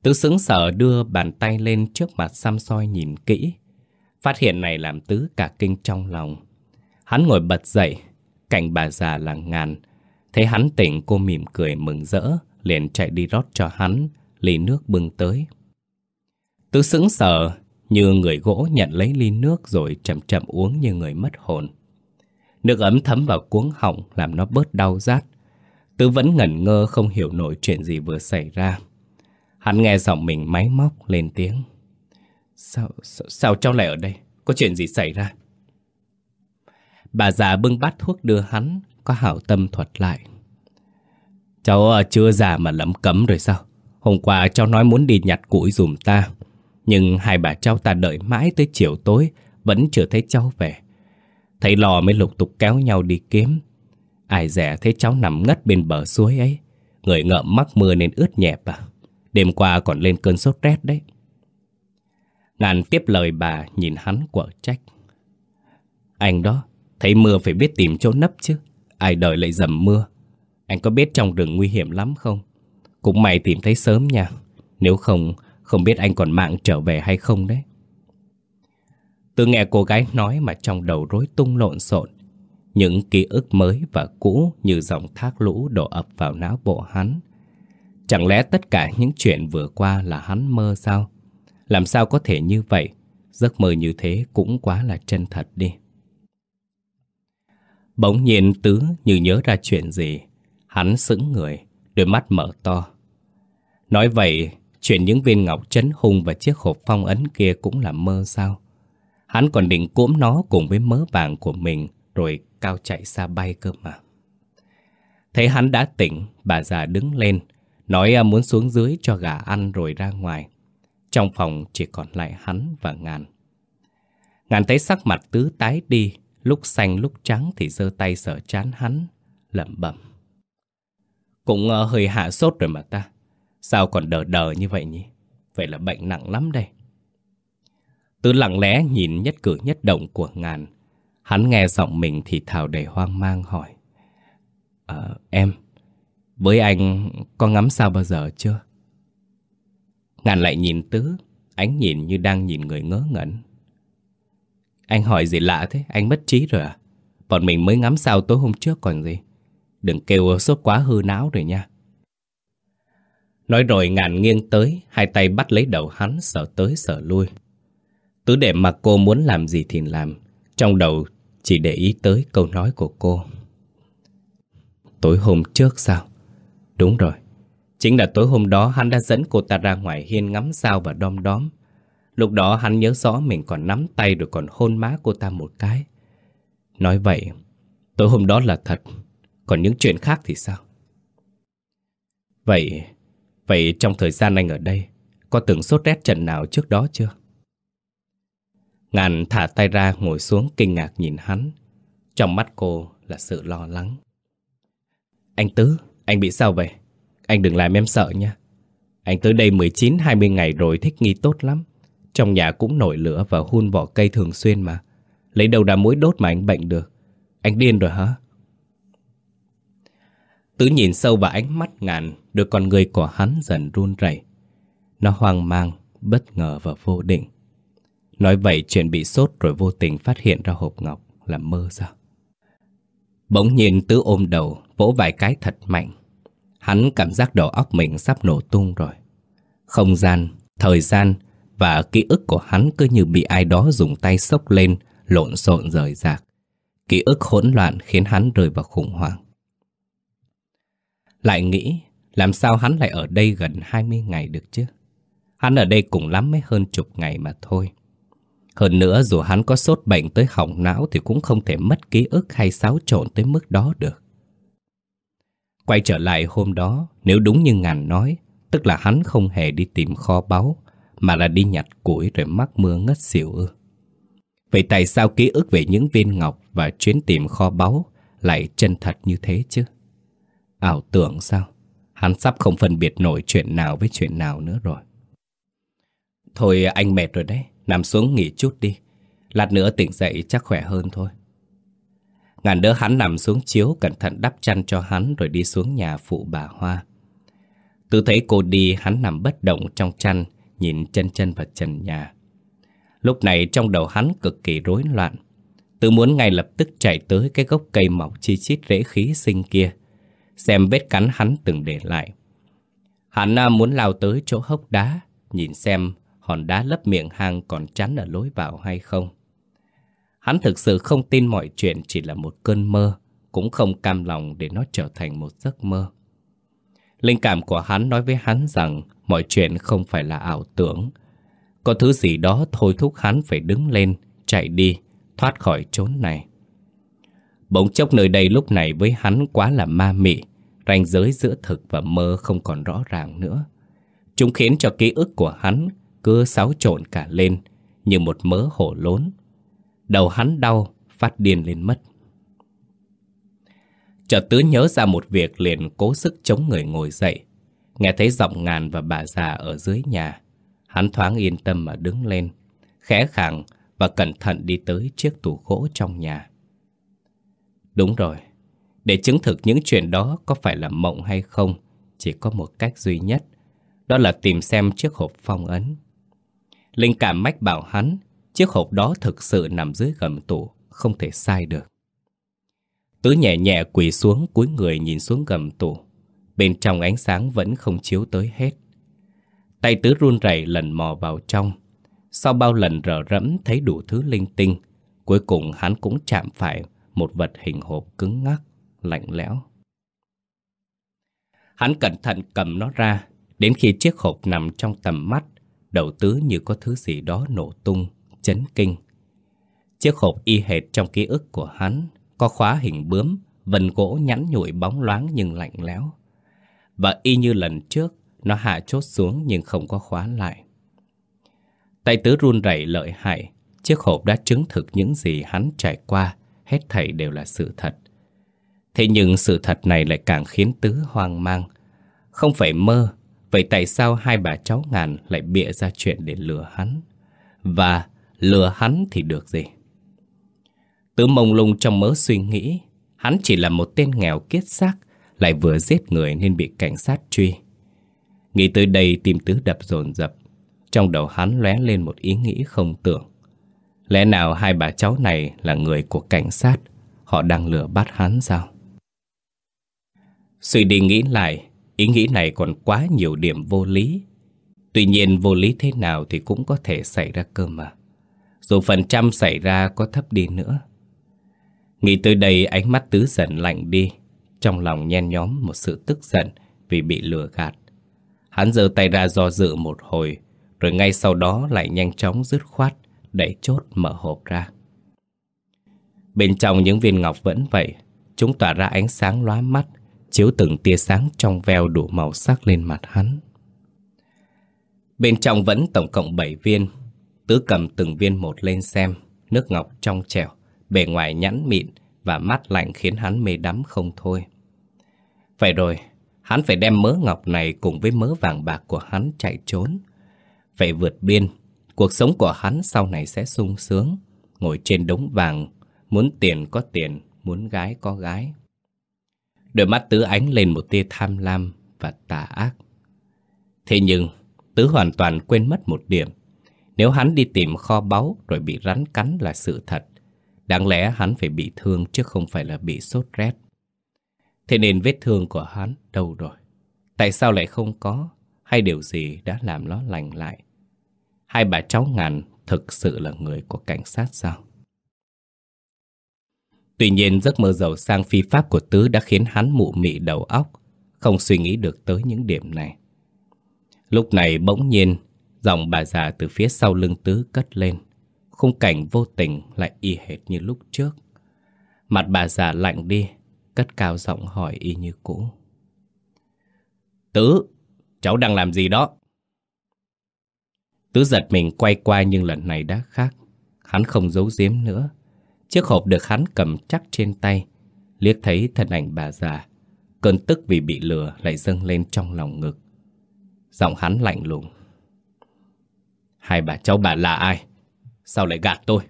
Tứ sững sờ đưa bàn tay lên trước mặt xăm soi nhìn kỹ. Phát hiện này làm Tứ cả kinh trong lòng. Hắn ngồi bật dậy, cạnh bà già là ngàn. Thấy hắn tỉnh cô mỉm cười mừng rỡ, liền chạy đi rót cho hắn, ly nước bưng tới. Tứ sững sờ, như người gỗ nhận lấy ly nước rồi chậm chậm uống như người mất hồn. Nước ấm thấm vào cuống họng làm nó bớt đau rát. Tứ vẫn ngẩn ngơ không hiểu nổi chuyện gì vừa xảy ra. Hắn nghe giọng mình máy móc lên tiếng. Sao, sao, sao cháu lại ở đây? Có chuyện gì xảy ra? Bà già bưng bát thuốc đưa hắn, có hảo tâm thuật lại. Cháu à, chưa già mà lấm cấm rồi sao? Hôm qua cháu nói muốn đi nhặt củi dùm ta. Nhưng hai bà cháu ta đợi mãi tới chiều tối, vẫn chưa thấy cháu về. Thấy lò mới lục tục kéo nhau đi kiếm. Ai rẻ thấy cháu nằm ngất bên bờ suối ấy. Người ngợm mắc mưa nên ướt nhẹp à. Đêm qua còn lên cơn sốt rét đấy. Ngàn tiếp lời bà nhìn hắn quở trách. Anh đó, thấy mưa phải biết tìm chỗ nấp chứ. Ai đợi lại dầm mưa. Anh có biết trong rừng nguy hiểm lắm không? Cũng may tìm thấy sớm nha. Nếu không, không biết anh còn mạng trở về hay không đấy. Từ nghe cô gái nói mà trong đầu rối tung lộn xộn. Những ký ức mới và cũ như dòng thác lũ đổ ập vào não bộ hắn. Chẳng lẽ tất cả những chuyện vừa qua là hắn mơ sao? Làm sao có thể như vậy? Giấc mơ như thế cũng quá là chân thật đi. Bỗng nhiên Tứ như nhớ ra chuyện gì. Hắn sững người, đôi mắt mở to. Nói vậy, chuyện những viên ngọc chấn hung và chiếc hộp phong ấn kia cũng là mơ sao? Hắn còn định cũm nó cùng với mớ vàng của mình rồi cao chạy xa bay cơ mà. Thấy hắn đã tỉnh, bà già đứng lên, Nói à, muốn xuống dưới cho gà ăn rồi ra ngoài. Trong phòng chỉ còn lại hắn và Ngàn. Ngàn thấy sắc mặt tứ tái đi, lúc xanh lúc trắng thì giơ tay sờ chán hắn, lẩm bẩm. Cũng ờ, hơi hạ sốt rồi mà ta. Sao còn đờ đờ như vậy nhỉ? Vậy là bệnh nặng lắm đây. Tứ lặng lẽ nhìn nhất cử nhất động của Ngàn. Hắn nghe giọng mình thì thào đầy hoang mang hỏi. À, em, với anh có ngắm sao bao giờ chưa? Ngàn lại nhìn Tứ Ánh nhìn như đang nhìn người ngớ ngẩn Anh hỏi gì lạ thế? Anh mất trí rồi à? Bọn mình mới ngắm sao tối hôm trước còn gì Đừng kêu sốt quá hư não rồi nha Nói rồi ngàn nghiêng tới Hai tay bắt lấy đầu hắn Sợ tới sợ lui Tứ để mặc cô muốn làm gì thì làm Trong đầu chỉ để ý tới câu nói của cô tối hôm trước sao? Đúng rồi. Chính là tối hôm đó hắn đã dẫn cô ta ra ngoài hiên ngắm sao và đom đóm. Lúc đó hắn nhớ rõ mình còn nắm tay rồi còn hôn má cô ta một cái. Nói vậy, tối hôm đó là thật. Còn những chuyện khác thì sao? Vậy, vậy trong thời gian anh ở đây, có từng sốt rét trận nào trước đó chưa? Ngàn thả tay ra ngồi xuống kinh ngạc nhìn hắn. Trong mắt cô là sự lo lắng. Anh Tứ, anh bị sao vậy? Anh đừng làm em sợ nha. Anh tới đây 19-20 ngày rồi thích nghi tốt lắm. Trong nhà cũng nổi lửa và hun vỏ cây thường xuyên mà. Lấy đầu đá mũi đốt mà anh bệnh được. Anh điên rồi hả? Tứ nhìn sâu vào ánh mắt ngàn, được con người của hắn dần run rẩy. Nó hoang mang, bất ngờ và vô định. Nói vậy chuyện bị sốt rồi vô tình phát hiện ra hộp ngọc là mơ sao? Bỗng nhìn Tứ ôm đầu, vỗ vài cái thật mạnh. Hắn cảm giác đầu óc mình sắp nổ tung rồi. Không gian, thời gian và ký ức của hắn cứ như bị ai đó dùng tay sốc lên, lộn xộn rời rạc. Ký ức hỗn loạn khiến hắn rơi vào khủng hoảng. Lại nghĩ, làm sao hắn lại ở đây gần 20 ngày được chứ? Hắn ở đây cùng lắm mới hơn chục ngày mà thôi. Hơn nữa dù hắn có sốt bệnh tới hỏng não thì cũng không thể mất ký ức hay xáo trộn tới mức đó được. Quay trở lại hôm đó, nếu đúng như ngàn nói, tức là hắn không hề đi tìm kho báu, mà là đi nhặt củi rồi mắc mưa ngất xỉu ư. Vậy tại sao ký ức về những viên ngọc và chuyến tìm kho báu lại chân thật như thế chứ? Ảo tưởng sao? Hắn sắp không phân biệt nổi chuyện nào với chuyện nào nữa rồi. Thôi anh mệt rồi đấy, nằm xuống nghỉ chút đi. Lát nữa tỉnh dậy chắc khỏe hơn thôi. Ngàn đỡ hắn nằm xuống chiếu cẩn thận đắp chăn cho hắn rồi đi xuống nhà phụ bà Hoa. Từ thấy cô đi hắn nằm bất động trong chăn nhìn chân chân vào trần nhà. Lúc này trong đầu hắn cực kỳ rối loạn. Tự muốn ngay lập tức chạy tới cái gốc cây mọc chi chít rễ khí sinh kia, xem vết cắn hắn từng để lại. Hắn à, muốn lao tới chỗ hốc đá, nhìn xem hòn đá lấp miệng hang còn chắn ở lối vào hay không. Hắn thực sự không tin mọi chuyện chỉ là một cơn mơ, cũng không cam lòng để nó trở thành một giấc mơ. Linh cảm của hắn nói với hắn rằng mọi chuyện không phải là ảo tưởng. Có thứ gì đó thôi thúc hắn phải đứng lên, chạy đi, thoát khỏi chốn này. Bỗng chốc nơi đây lúc này với hắn quá là ma mị, ranh giới giữa thực và mơ không còn rõ ràng nữa. Chúng khiến cho ký ức của hắn cứ xáo trộn cả lên như một mớ hổ lốn. Đầu hắn đau, phát điên lên mất. Chợt tứ nhớ ra một việc liền cố sức chống người ngồi dậy. Nghe thấy giọng ngàn và bà già ở dưới nhà. Hắn thoáng yên tâm mà đứng lên, khẽ khàng và cẩn thận đi tới chiếc tủ gỗ trong nhà. Đúng rồi, để chứng thực những chuyện đó có phải là mộng hay không, chỉ có một cách duy nhất, đó là tìm xem chiếc hộp phong ấn. Linh cảm mách bảo hắn, chiếc hộp đó thực sự nằm dưới gầm tủ, không thể sai được. Tứ nhẹ nhẹ quỳ xuống cúi người nhìn xuống gầm tủ. Bên trong ánh sáng vẫn không chiếu tới hết. Tay tứ run rẩy lần mò vào trong. Sau bao lần rờ rẫm thấy đủ thứ linh tinh, cuối cùng hắn cũng chạm phải một vật hình hộp cứng ngắc, lạnh lẽo. Hắn cẩn thận cầm nó ra, đến khi chiếc hộp nằm trong tầm mắt, đầu tứ như có thứ gì đó nổ tung, chấn kinh. Chiếc hộp y hệt trong ký ức của hắn, có khóa hình bướm, vần gỗ nhẵn nhụi bóng loáng nhưng lạnh lẽo. Và y như lần trước, nó hạ chốt xuống nhưng không có khóa lại. Tay tứ run rẩy lợi hại, chiếc hộp đã chứng thực những gì hắn trải qua, hết thảy đều là sự thật. Thế nhưng sự thật này lại càng khiến tứ hoang mang. Không phải mơ, vậy tại sao hai bà cháu ngàn lại bịa ra chuyện để lừa hắn? Và lừa hắn thì được gì? Tứ mông lung trong mớ suy nghĩ, hắn chỉ là một tên nghèo kiết xác, lại vừa giết người nên bị cảnh sát truy. Nghĩ tới đây tim tứ đập dồn dập, trong đầu hắn lóe lên một ý nghĩ không tưởng. Lẽ nào hai bà cháu này là người của cảnh sát, họ đang lừa bắt hắn sao? Suy đi nghĩ lại, ý nghĩ này còn quá nhiều điểm vô lý. Tuy nhiên vô lý thế nào thì cũng có thể xảy ra cơ mà. Dù phần trăm xảy ra có thấp đi nữa Nghĩ tới đây ánh mắt tứ dần lạnh đi trong lòng nhen nhóm một sự tức giận vì bị lừa gạt. Hắn giơ tay ra do dự một hồi, rồi ngay sau đó lại nhanh chóng dứt khoát, đẩy chốt mở hộp ra. Bên trong những viên ngọc vẫn vậy, chúng tỏa ra ánh sáng lóa mắt, chiếu từng tia sáng trong veo đủ màu sắc lên mặt hắn. Bên trong vẫn tổng cộng 7 viên, tứ cầm từng viên một lên xem, nước ngọc trong trẻo, bề ngoài nhẵn mịn và mắt lạnh khiến hắn mê đắm không thôi. Vậy rồi, hắn phải đem mớ ngọc này cùng với mớ vàng bạc của hắn chạy trốn. Phải vượt biên, cuộc sống của hắn sau này sẽ sung sướng, ngồi trên đống vàng, muốn tiền có tiền, muốn gái có gái. Đôi mắt tứ ánh lên một tia tham lam và tà ác. Thế nhưng, tứ hoàn toàn quên mất một điểm. Nếu hắn đi tìm kho báu rồi bị rắn cắn là sự thật, đáng lẽ hắn phải bị thương chứ không phải là bị sốt rét. Thế nên vết thương của hắn đâu rồi? Tại sao lại không có? Hay điều gì đã làm nó lành lại? Hai bà cháu ngàn thực sự là người của cảnh sát sao? Tuy nhiên giấc mơ giàu sang phi pháp của Tứ đã khiến hắn mụ mị đầu óc, không suy nghĩ được tới những điểm này. Lúc này bỗng nhiên, giọng bà già từ phía sau lưng Tứ cất lên. Khung cảnh vô tình lại y hệt như lúc trước. Mặt bà già lạnh đi, cất cao giọng hỏi y như cũ. Tứ, cháu đang làm gì đó? Tứ giật mình quay qua nhưng lần này đã khác. Hắn không giấu giếm nữa. Chiếc hộp được hắn cầm chắc trên tay. Liếc thấy thân ảnh bà già. Cơn tức vì bị lừa lại dâng lên trong lòng ngực. Giọng hắn lạnh lùng. Hai bà cháu bà là ai? Sao lại gạt tôi?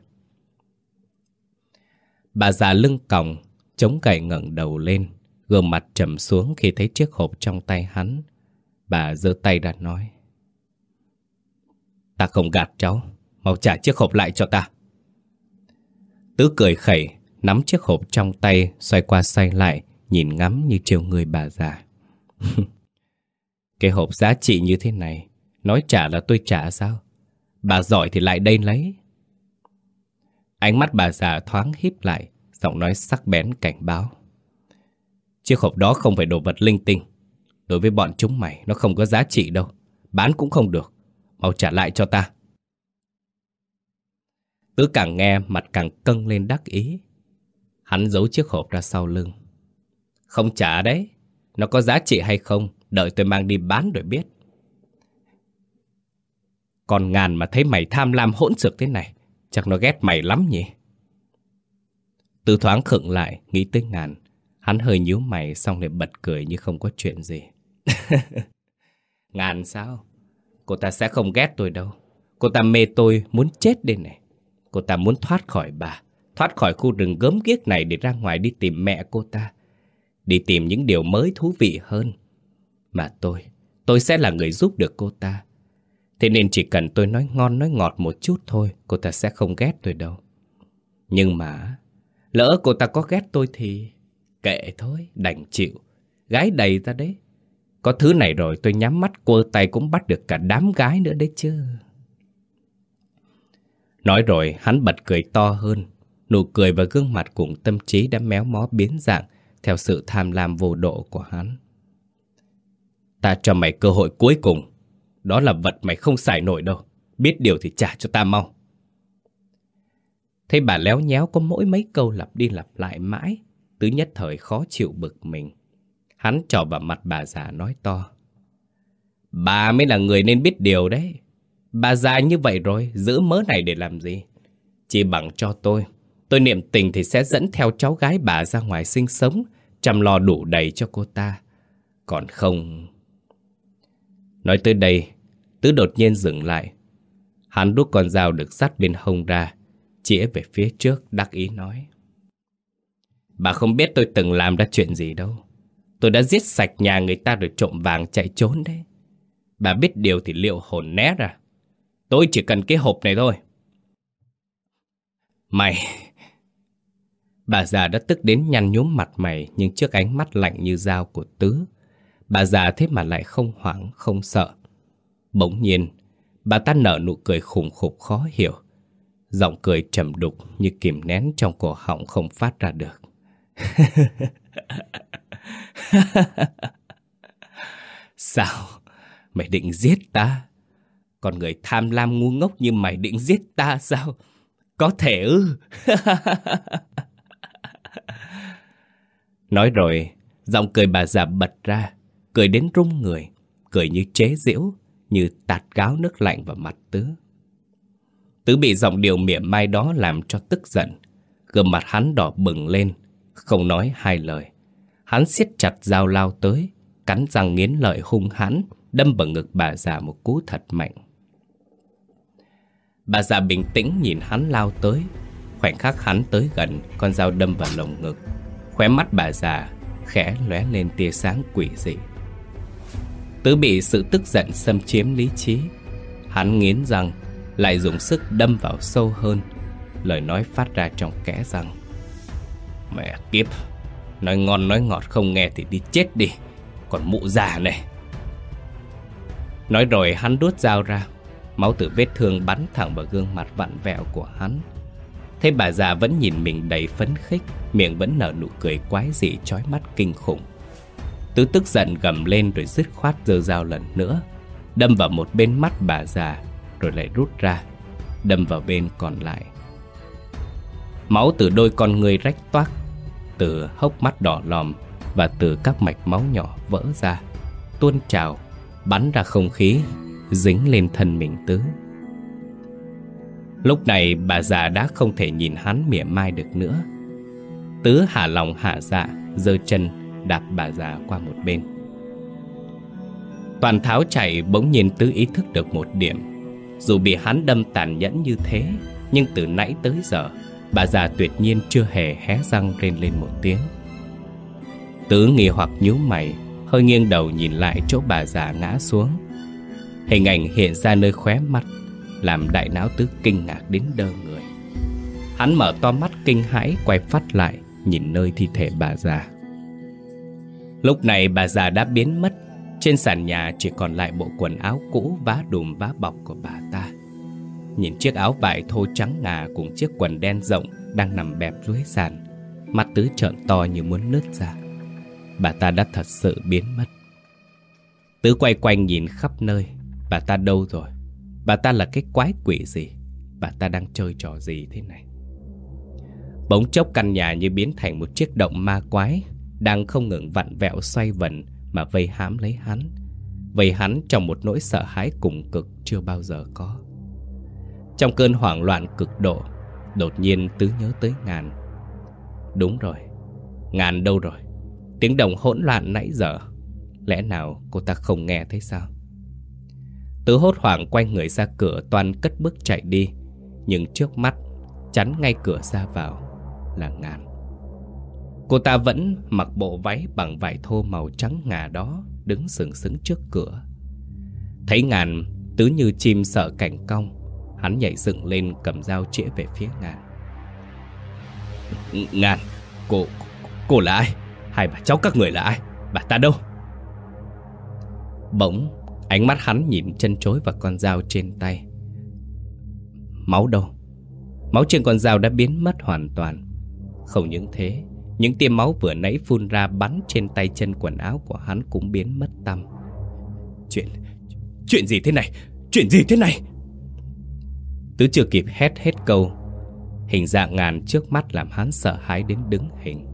Bà già lưng còng, chống cậy ngẩng đầu lên, gương mặt trầm xuống khi thấy chiếc hộp trong tay hắn. Bà giơ tay ra nói. Ta không gạt cháu, mau trả chiếc hộp lại cho ta. Tứ cười khẩy, nắm chiếc hộp trong tay, xoay qua xoay lại, nhìn ngắm như chiều người bà già. Cái hộp giá trị như thế này, nói trả là tôi trả sao? Bà giỏi thì lại đây lấy. Ánh mắt bà già thoáng híp lại, giọng nói sắc bén cảnh báo. Chiếc hộp đó không phải đồ vật linh tinh. Đối với bọn chúng mày, nó không có giá trị đâu. Bán cũng không được. Mau trả lại cho ta. Tứ càng nghe mặt càng cân lên đắc ý. Hắn giấu chiếc hộp ra sau lưng. Không trả đấy. Nó có giá trị hay không, đợi tôi mang đi bán rồi biết. Còn ngàn mà thấy mày tham lam hỗn xược thế này, chắc nó ghét mày lắm nhỉ? từ thoáng khựng lại, nghĩ tới ngàn. Hắn hơi nhíu mày xong lại bật cười như không có chuyện gì. ngàn sao? Cô ta sẽ không ghét tôi đâu. Cô ta mê tôi muốn chết đây này. Cô ta muốn thoát khỏi bà, thoát khỏi khu rừng gớm ghiếc này để ra ngoài đi tìm mẹ cô ta. Đi tìm những điều mới thú vị hơn. Mà tôi, tôi sẽ là người giúp được cô ta. Thế nên chỉ cần tôi nói ngon nói ngọt một chút thôi, cô ta sẽ không ghét tôi đâu. Nhưng mà, lỡ cô ta có ghét tôi thì kệ thôi, đành chịu. Gái đầy ra đấy. Có thứ này rồi tôi nhắm mắt quơ tay cũng bắt được cả đám gái nữa đấy chứ. Nói rồi, hắn bật cười to hơn. Nụ cười và gương mặt cùng tâm trí đã méo mó biến dạng theo sự tham lam vô độ của hắn. Ta cho mày cơ hội cuối cùng. Đó là vật mày không xài nổi đâu. Biết điều thì trả cho ta mau. Thấy bà léo nhéo có mỗi mấy câu lặp đi lặp lại mãi. Tứ nhất thời khó chịu bực mình. Hắn trò vào mặt bà già nói to. Bà mới là người nên biết điều đấy. Bà già như vậy rồi, giữ mớ này để làm gì? Chỉ bằng cho tôi. Tôi niệm tình thì sẽ dẫn theo cháu gái bà ra ngoài sinh sống, chăm lo đủ đầy cho cô ta. Còn không... Nói tới đây, Tứ đột nhiên dừng lại. Hắn rút con dao được sắt bên hông ra, chĩa về phía trước đắc ý nói. Bà không biết tôi từng làm ra chuyện gì đâu. Tôi đã giết sạch nhà người ta rồi trộm vàng chạy trốn đấy. Bà biết điều thì liệu hồn né ra. Tôi chỉ cần cái hộp này thôi. Mày... Bà già đã tức đến nhăn nhúm mặt mày nhưng trước ánh mắt lạnh như dao của Tứ. Bà già thế mà lại không hoảng, không sợ. Bỗng nhiên, bà ta nở nụ cười khủng khục khó hiểu. Giọng cười trầm đục như kìm nén trong cổ họng không phát ra được. Sao? Mày định giết ta? Còn người tham lam ngu ngốc như mày định giết ta sao? Có thể ư? Nói rồi, giọng cười bà già bật ra, cười đến rung người, cười như chế giễu, như tạt gáo nước lạnh vào mặt Tứ. Tứ bị giọng điệu mỉa mai đó làm cho tức giận, gương mặt hắn đỏ bừng lên, không nói hai lời. Hắn siết chặt dao lao tới, cắn răng nghiến lợi hung hãn, đâm vào ngực bà già một cú thật mạnh. Bà già bình tĩnh nhìn hắn lao tới, khoảnh khắc hắn tới gần, con dao đâm vào lồng ngực. Khóe mắt bà già khẽ lóe lên tia sáng quỷ dị. Tứ bị sự tức giận xâm chiếm lý trí. Hắn nghiến răng, lại dùng sức đâm vào sâu hơn, lời nói phát ra trong kẽ răng. Mẹ kiếp, nói ngon nói ngọt không nghe thì đi chết đi, còn mụ già này. Nói rồi hắn đút dao ra, máu từ vết thương bắn thẳng vào gương mặt vặn vẹo của hắn. Thế bà già vẫn nhìn mình đầy phấn khích, miệng vẫn nở nụ cười quái dị chói mắt kinh khủng. Tứ tức giận gầm lên rồi dứt khoát giơ dao lần nữa, đâm vào một bên mắt bà già, rồi lại rút ra, đâm vào bên còn lại. Máu từ đôi con người rách toác, từ hốc mắt đỏ lòm và từ các mạch máu nhỏ vỡ ra, tuôn trào, bắn ra không khí, dính lên thân mình Tứ. Lúc này bà già đã không thể nhìn hắn mỉa mai được nữa. Tứ hạ lòng hạ dạ, giơ chân đạp bà già qua một bên. Toàn tháo chạy bỗng nhiên Tứ ý thức được một điểm. Dù bị hắn đâm tàn nhẫn như thế, nhưng từ nãy tới giờ, bà già tuyệt nhiên chưa hề hé răng rên lên một tiếng. Tứ nghi hoặc nhíu mày, hơi nghiêng đầu nhìn lại chỗ bà già ngã xuống. Hình ảnh hiện ra nơi khóe mắt làm đại não tứ kinh ngạc đến đơ người. Hắn mở to mắt kinh hãi quay phát lại, nhìn nơi thi thể bà già. Lúc này bà già đã biến mất, trên sàn nhà chỉ còn lại bộ quần áo cũ vá đùm vá bọc của bà ta. Nhìn chiếc áo vải thô trắng ngà cùng chiếc quần đen rộng đang nằm bẹp dưới sàn, mắt tứ trợn to như muốn nứt ra. Bà ta đã thật sự biến mất. Tứ quay quanh nhìn khắp nơi, bà ta đâu rồi? Bà ta là cái quái quỷ gì? Bà ta đang chơi trò gì thế này? Bỗng chốc căn nhà như biến thành một chiếc động ma quái, Đang không ngừng vặn vẹo xoay vần Mà vây hãm lấy hắn. Vây hắn trong một nỗi sợ hãi cùng cực chưa bao giờ có. Trong cơn hoảng loạn cực độ, Đột nhiên Tứ nhớ tới ngàn. Đúng rồi, Ngàn đâu rồi? Tiếng đồng hỗn loạn nãy giờ, Lẽ nào cô ta không nghe thấy sao? Tứ hốt hoảng quay người ra cửa toàn cất bước chạy đi. Nhưng trước mắt, chắn ngay cửa ra vào là ngàn. Cô ta vẫn mặc bộ váy bằng vải thô màu trắng ngà đó, Đứng sừng sững trước cửa. Thấy ngàn tứ như chim sợ cảnh cong, Hắn nhảy dựng lên cầm dao chĩa về phía ngàn. Ngàn, Cô Cô là ai? Hai bà cháu các người là ai? Bà ta đâu? Bỗng Ánh mắt hắn nhìn chân chối và con dao trên tay. Máu đâu? Máu trên con dao đã biến mất hoàn toàn. Không những thế, Những tia máu vừa nãy phun ra bắn trên tay chân quần áo của hắn cũng biến mất tăm. Chuyện Chuyện gì thế này? Chuyện gì thế này? Tứ chưa kịp hét hết câu, Hình dạng ngàn trước mắt làm hắn sợ hãi đến đứng hình.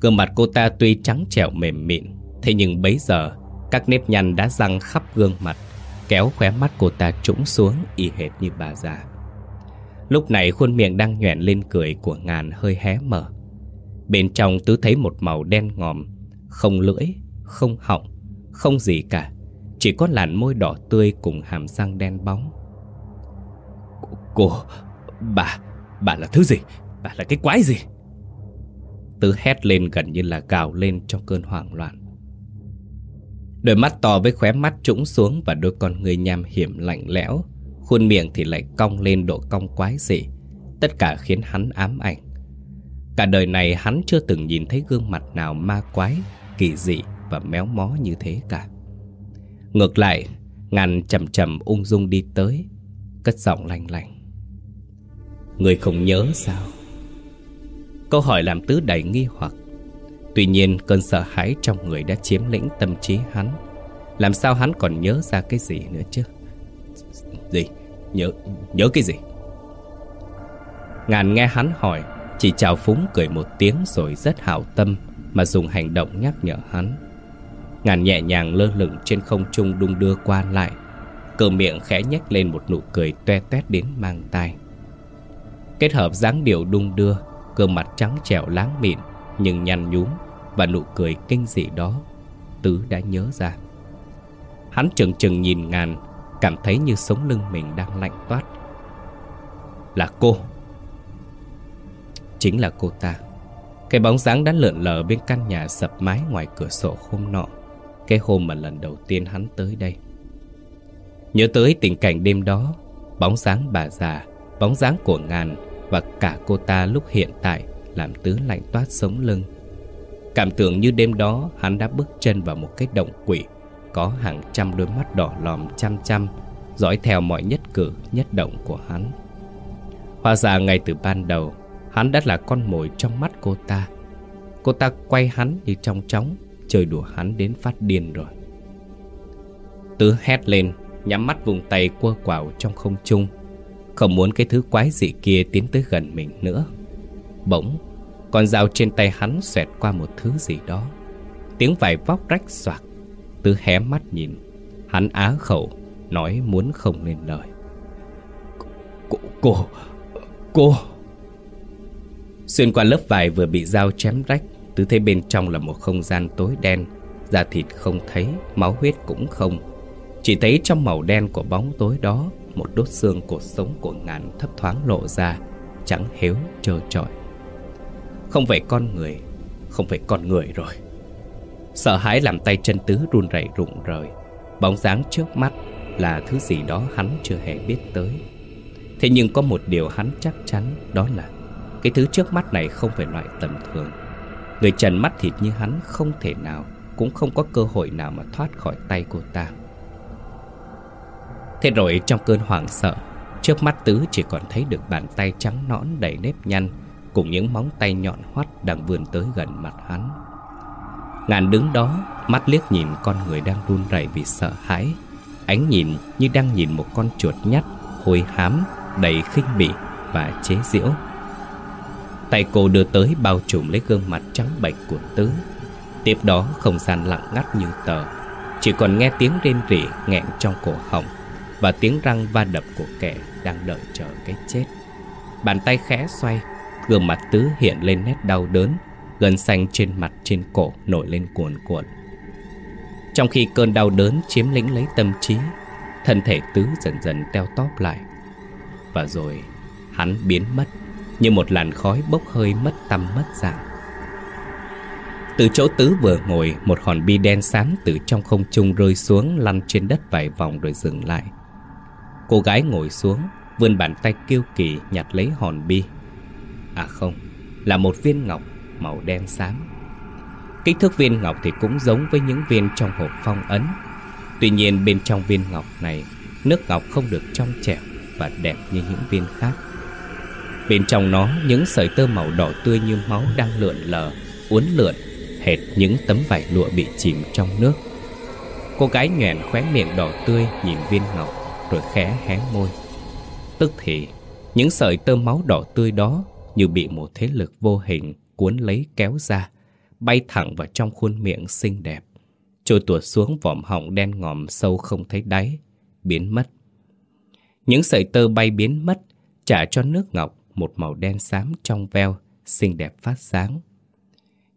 Gương mặt cô ta tuy trắng trẻo mềm mịn, Thế nhưng bấy giờ các nếp nhăn đã răng khắp gương mặt Kéo khóe mắt cô ta trũng xuống Y hệt như bà già Lúc này khuôn miệng đang nhoẹn lên cười Của ngàn hơi hé mở Bên trong tứ thấy một màu đen ngòm Không lưỡi, không họng Không gì cả Chỉ có làn môi đỏ tươi cùng hàm răng đen bóng Cô, bà, bà là thứ gì? Bà là cái quái gì? Tứ hét lên gần như là gào lên trong cơn hoảng loạn Đôi mắt to với khóe mắt trũng xuống và đôi con người nham hiểm lạnh lẽo. Khuôn miệng thì lại cong lên độ cong quái dị. Tất cả khiến hắn ám ảnh. Cả đời này hắn chưa từng nhìn thấy gương mặt nào ma quái, kỳ dị và méo mó như thế cả. Ngược lại, ngàn chậm chậm ung dung đi tới Cất giọng lành lành Người không nhớ sao? Câu hỏi làm tứ đầy nghi hoặc. Tuy nhiên cơn sợ hãi trong người đã chiếm lĩnh tâm trí hắn Làm sao hắn còn nhớ ra cái gì nữa chứ Gì? Nhớ, nhớ cái gì? Ngàn nghe hắn hỏi Chỉ chào phúng cười một tiếng rồi rất hảo tâm Mà dùng hành động nhắc nhở hắn Ngàn nhẹ nhàng lơ lửng trên không trung đung đưa qua lại Cờ miệng khẽ nhếch lên một nụ cười toe toét đến mang tai Kết hợp dáng điệu đung đưa Cơ mặt trắng trẻo láng mịn nhưng nhăn nhúm Và nụ cười kinh dị đó, Tứ đã nhớ ra. Hắn chừng chừng nhìn ngàn, Cảm thấy như sống lưng mình đang lạnh toát. Là cô. Chính là cô ta. Cái bóng dáng đã lượn lờ bên căn nhà sập mái ngoài cửa sổ hôm nọ, Cái hôm mà lần đầu tiên hắn tới đây. Nhớ tới tình cảnh đêm đó, Bóng dáng bà già, Bóng dáng của ngàn Và cả cô ta lúc hiện tại làm tứ lạnh toát sống lưng. Cảm tưởng như đêm đó, Hắn đã bước chân vào một cái động quỷ, Có hàng trăm đôi mắt đỏ lòm chăm chăm, Dõi theo mọi nhất cử, nhất động của hắn. Hóa ra ngay từ ban đầu, Hắn đã là con mồi trong mắt cô ta. Cô ta quay hắn như trong chóng, Chơi đùa hắn đến phát điên rồi. Tứ hét lên, Nhắm mắt vùng tay quơ quảo trong không trung. Không muốn cái thứ quái dị kia tiến tới gần mình nữa. Bỗng Con dao trên tay hắn xoẹt qua một thứ gì đó. Tiếng vải vóc rách xoạc Tứ hé mắt nhìn. Hắn á khẩu Nói muốn không nên lời. Cô, cô, cô. Xuyên qua lớp vải vừa bị dao chém rách Tứ thấy bên trong là một không gian tối đen Da thịt không thấy, máu huyết cũng không. Chỉ thấy trong màu đen của bóng tối đó Một đốt xương cuộc sống của ngàn thấp thoáng lộ ra Chẳng héo trơ trọi không phải con người, Không phải con người rồi. Sợ hãi làm tay chân tứ run rẩy rụng rời, Bóng dáng trước mắt Là thứ gì đó hắn chưa hề biết tới. Thế nhưng có một điều hắn chắc chắn, Đó là Cái thứ trước mắt này không phải loại tầm thường. Người trần mắt thịt như hắn không thể nào, Cũng không có cơ hội nào mà thoát khỏi tay cô ta. Thế rồi trong cơn hoảng sợ, Trước mắt Tứ chỉ còn thấy được bàn tay trắng nõn đầy nếp nhăn Cùng những móng tay nhọn hoắt đang vươn tới gần mặt hắn. Ngàn đứng đó Mắt liếc nhìn con người đang run rẩy vì sợ hãi. Ánh nhìn như đang nhìn một con chuột nhắt Hôi hám Đầy khinh bỉ và chế giễu. Tay cô đưa tới bao trùm lấy gương mặt trắng bệch của Tứ. Tiếp đó không gian lặng ngắt như tờ. Chỉ còn nghe tiếng rên rỉ nghẹn trong cổ họng và tiếng răng va đập của kẻ đang đợi chờ cái chết. Bàn tay khẽ xoay, gương mặt Tứ hiện lên nét đau đớn, gân xanh trên mặt trên cổ nổi lên cuồn cuộn. Trong khi cơn đau đớn chiếm lĩnh lấy tâm trí, thân thể Tứ dần dần teo tóp lại. Và rồi hắn biến mất như một làn khói bốc hơi mất tâm mất dạng. Từ chỗ Tứ vừa ngồi, một hòn bi đen xám từ trong không trung rơi xuống lăn trên đất vài vòng rồi dừng lại. Cô gái ngồi xuống Vươn bàn tay kiêu kỳ nhặt lấy hòn bi À không Là một viên ngọc màu đen xám. Kích thước viên ngọc thì cũng giống với những viên trong hộp phong ấn. Tuy nhiên bên trong viên ngọc này Nước ngọc không được trong trẻo Và đẹp như những viên khác. Bên trong nó những sợi tơ màu đỏ tươi như máu đang lượn lờ Uốn lượn Hệt những tấm vải lụa bị chìm trong nước. Cô gái nhoẻn khóe miệng đỏ tươi nhìn viên ngọc rồi khẽ hé môi. Tức thì, những sợi tơ máu đỏ tươi đó như bị một thế lực vô hình cuốn lấy kéo ra, bay thẳng vào trong khuôn miệng xinh đẹp, trôi tuột xuống vòm họng đen ngòm sâu không thấy đáy, biến mất. Những sợi tơ bay biến mất, trả cho nước ngọc một màu đen xám trong veo, xinh đẹp phát sáng.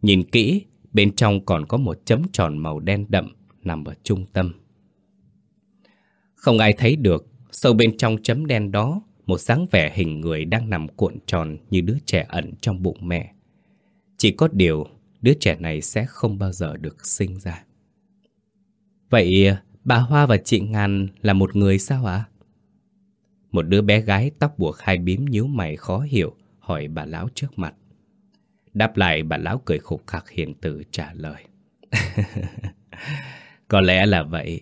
Nhìn kỹ, bên trong còn có một chấm tròn màu đen đậm nằm ở trung tâm. Không ai thấy được, sâu bên trong chấm đen đó, một dáng vẻ hình người đang nằm cuộn tròn như đứa trẻ ẩn trong bụng mẹ. Chỉ có điều, đứa trẻ này sẽ không bao giờ được sinh ra. Vậy bà Hoa và chị Ngàn là một người sao ạ? Một đứa bé gái tóc buộc hai bím nhíu mày khó hiểu, hỏi bà lão trước mặt. Đáp lại bà lão cười khục khặc hiền tử trả lời. Có lẽ là vậy.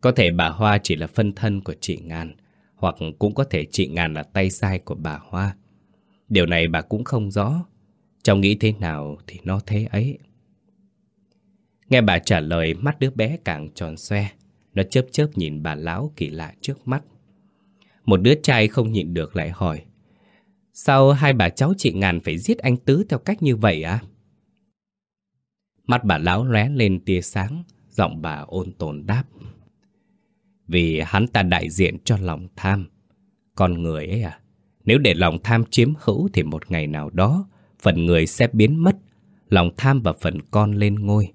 Có thể bà Hoa chỉ là phân thân của chị Ngàn, hoặc cũng có thể chị Ngàn là tay sai của bà Hoa. Điều này bà cũng không rõ. Cháu nghĩ thế nào thì nó thế ấy. Nghe bà trả lời, mắt đứa bé càng tròn xoe Nó chớp chớp nhìn bà lão kỳ lạ trước mắt Một đứa trai không nhịn được lại hỏi, Sao hai bà cháu chị Ngàn phải giết anh Tứ theo cách như vậy à? Mắt bà lão lóe lên tia sáng, Giọng bà ôn tồn đáp vì hắn ta đại diện cho lòng tham. Con người ấy à Nếu để lòng tham chiếm hữu Thì một ngày nào đó, Phần người sẽ biến mất, Lòng tham và phần con lên ngôi.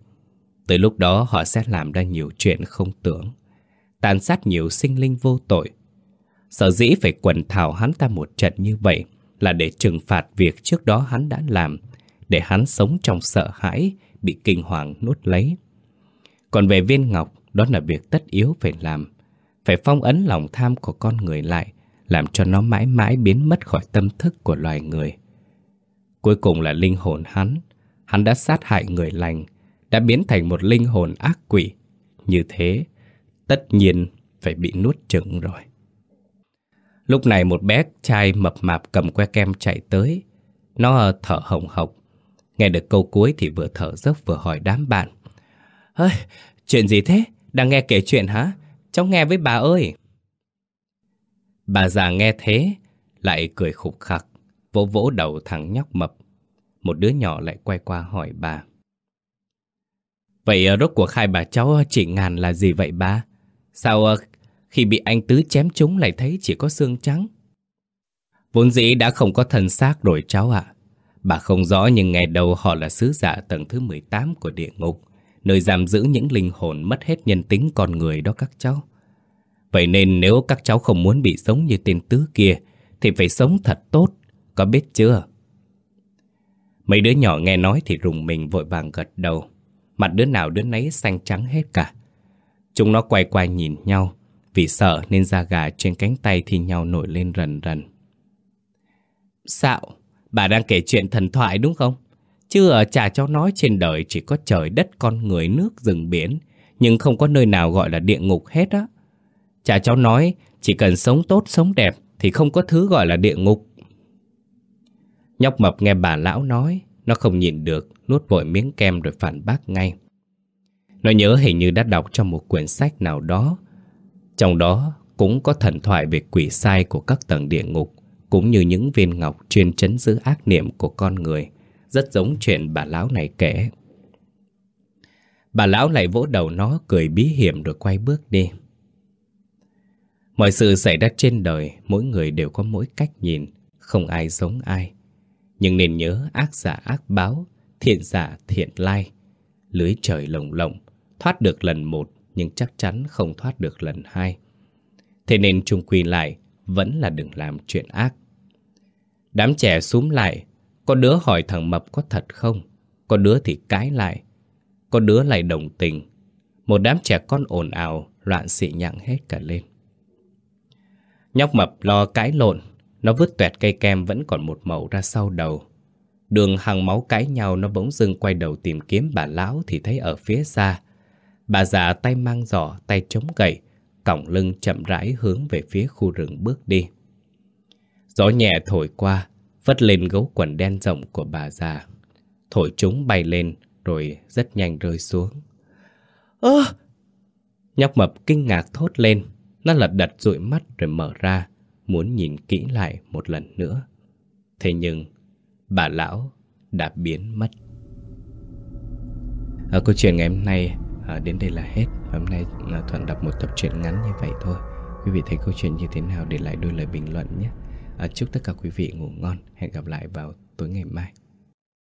Tới lúc đó họ sẽ làm ra nhiều chuyện không tưởng, Tàn sát nhiều sinh linh vô tội. Sở dĩ phải quần thảo hắn ta một trận như vậy Là để trừng phạt việc trước đó hắn đã làm, Để hắn sống trong sợ hãi, Bị kinh hoàng nuốt lấy. Còn về viên ngọc, Đó là việc tất yếu phải làm. Phải phong ấn lòng tham của con người lại Làm cho nó mãi mãi biến mất khỏi tâm thức của loài người Cuối cùng là linh hồn hắn Hắn đã sát hại người lành đã biến thành một linh hồn ác quỷ. Như thế, tất nhiên phải bị nuốt chửng rồi. Lúc này một bé trai mập mạp cầm que kem chạy tới. Nó thở hồng hộc. Nghe được câu cuối thì vừa thở dốc vừa hỏi đám bạn. Ơi, chuyện gì thế? Đang nghe kể chuyện hả? Cháu nghe với bà ơi. Bà già nghe thế, lại cười khục khặc, vỗ vỗ đầu thằng nhóc mập. Một đứa nhỏ lại quay qua hỏi bà. Vậy ờ, rốt cuộc hai bà cháu ờ, chỉ Ngàn là gì vậy ba? Sao ờ, khi bị anh Tứ chém chúng lại thấy chỉ có xương trắng? Vốn dĩ đã không có thân xác rồi cháu ạ. Bà không rõ nhưng ngày đầu họ là sứ giả tầng thứ 18 của địa ngục, nơi giam giữ những linh hồn mất hết nhân tính con người đó các cháu. Vậy nên nếu các cháu không muốn bị sống như tên Tứ kia, thì phải sống thật tốt, có biết chưa? Mấy đứa nhỏ nghe nói thì rùng mình vội vàng gật đầu. Mặt đứa nào đứa nấy xanh trắng hết cả Chúng nó quay quay nhìn nhau Vì sợ nên da gà trên cánh tay thì nhau nổi lên rần rần Sao? Bà đang kể chuyện thần thoại đúng không? Chứ ở trà cháu nói trên đời chỉ có trời đất con người nước rừng biển Nhưng không có nơi nào gọi là địa ngục hết á Chả cháu nói chỉ cần sống tốt sống đẹp Thì không có thứ gọi là địa ngục Nhóc mập nghe bà lão nói Nó không nhìn được nuốt vội miếng kem rồi phản bác ngay. Nó nhớ hình như đã đọc trong một quyển sách nào đó. Trong đó cũng có thần thoại về quỷ sai của các tầng địa ngục, cũng như những viên ngọc chuyên chấn giữ ác niệm của con người, rất giống chuyện bà lão này kể. Bà lão lại vỗ đầu nó cười bí hiểm rồi quay bước đi. Mọi sự xảy ra trên đời, mỗi người đều có mỗi cách nhìn, không ai giống ai. Nhưng nên nhớ ác giả ác báo, thiện giả thiện lai. Lưới trời lồng lộng, thoát được lần một nhưng chắc chắn không thoát được lần hai. Thế nên chung quy lại vẫn là đừng làm chuyện ác. Đám trẻ súm lại, có đứa hỏi thằng Mập có thật không? Có đứa thì cãi lại, có đứa lại đồng tình. Một đám trẻ con ồn ào, loạn xị nhặng hết cả lên. Nhóc Mập lo cãi lộn, nó vứt tuẹt cây kem vẫn còn một màu ra sau đầu. Đường hàng máu cãi nhau nó bỗng dưng quay đầu tìm kiếm bà lão thì thấy ở phía xa. Bà già tay mang giỏ, tay chống gậy, còng lưng chậm rãi hướng về phía khu rừng bước đi. Gió nhẹ thổi qua, vất lên gấu quần đen rộng của bà già. Thổi chúng bay lên rồi rất nhanh rơi xuống. Ơ! Nhóc mập kinh ngạc thốt lên, nó lật đật dụi mắt rồi mở ra, muốn nhìn kỹ lại một lần nữa. Thế nhưng bà lão đã biến mất. Ở câu chuyện ngày hôm nay à, đến đây là hết. Hôm nay ờ, Thuận đọc một tập truyện ngắn như vậy thôi. Quý vị thấy câu chuyện như thế nào để lại đôi lời bình luận nhé. À, chúc tất cả quý vị ngủ ngon. Hẹn gặp lại vào tối ngày mai.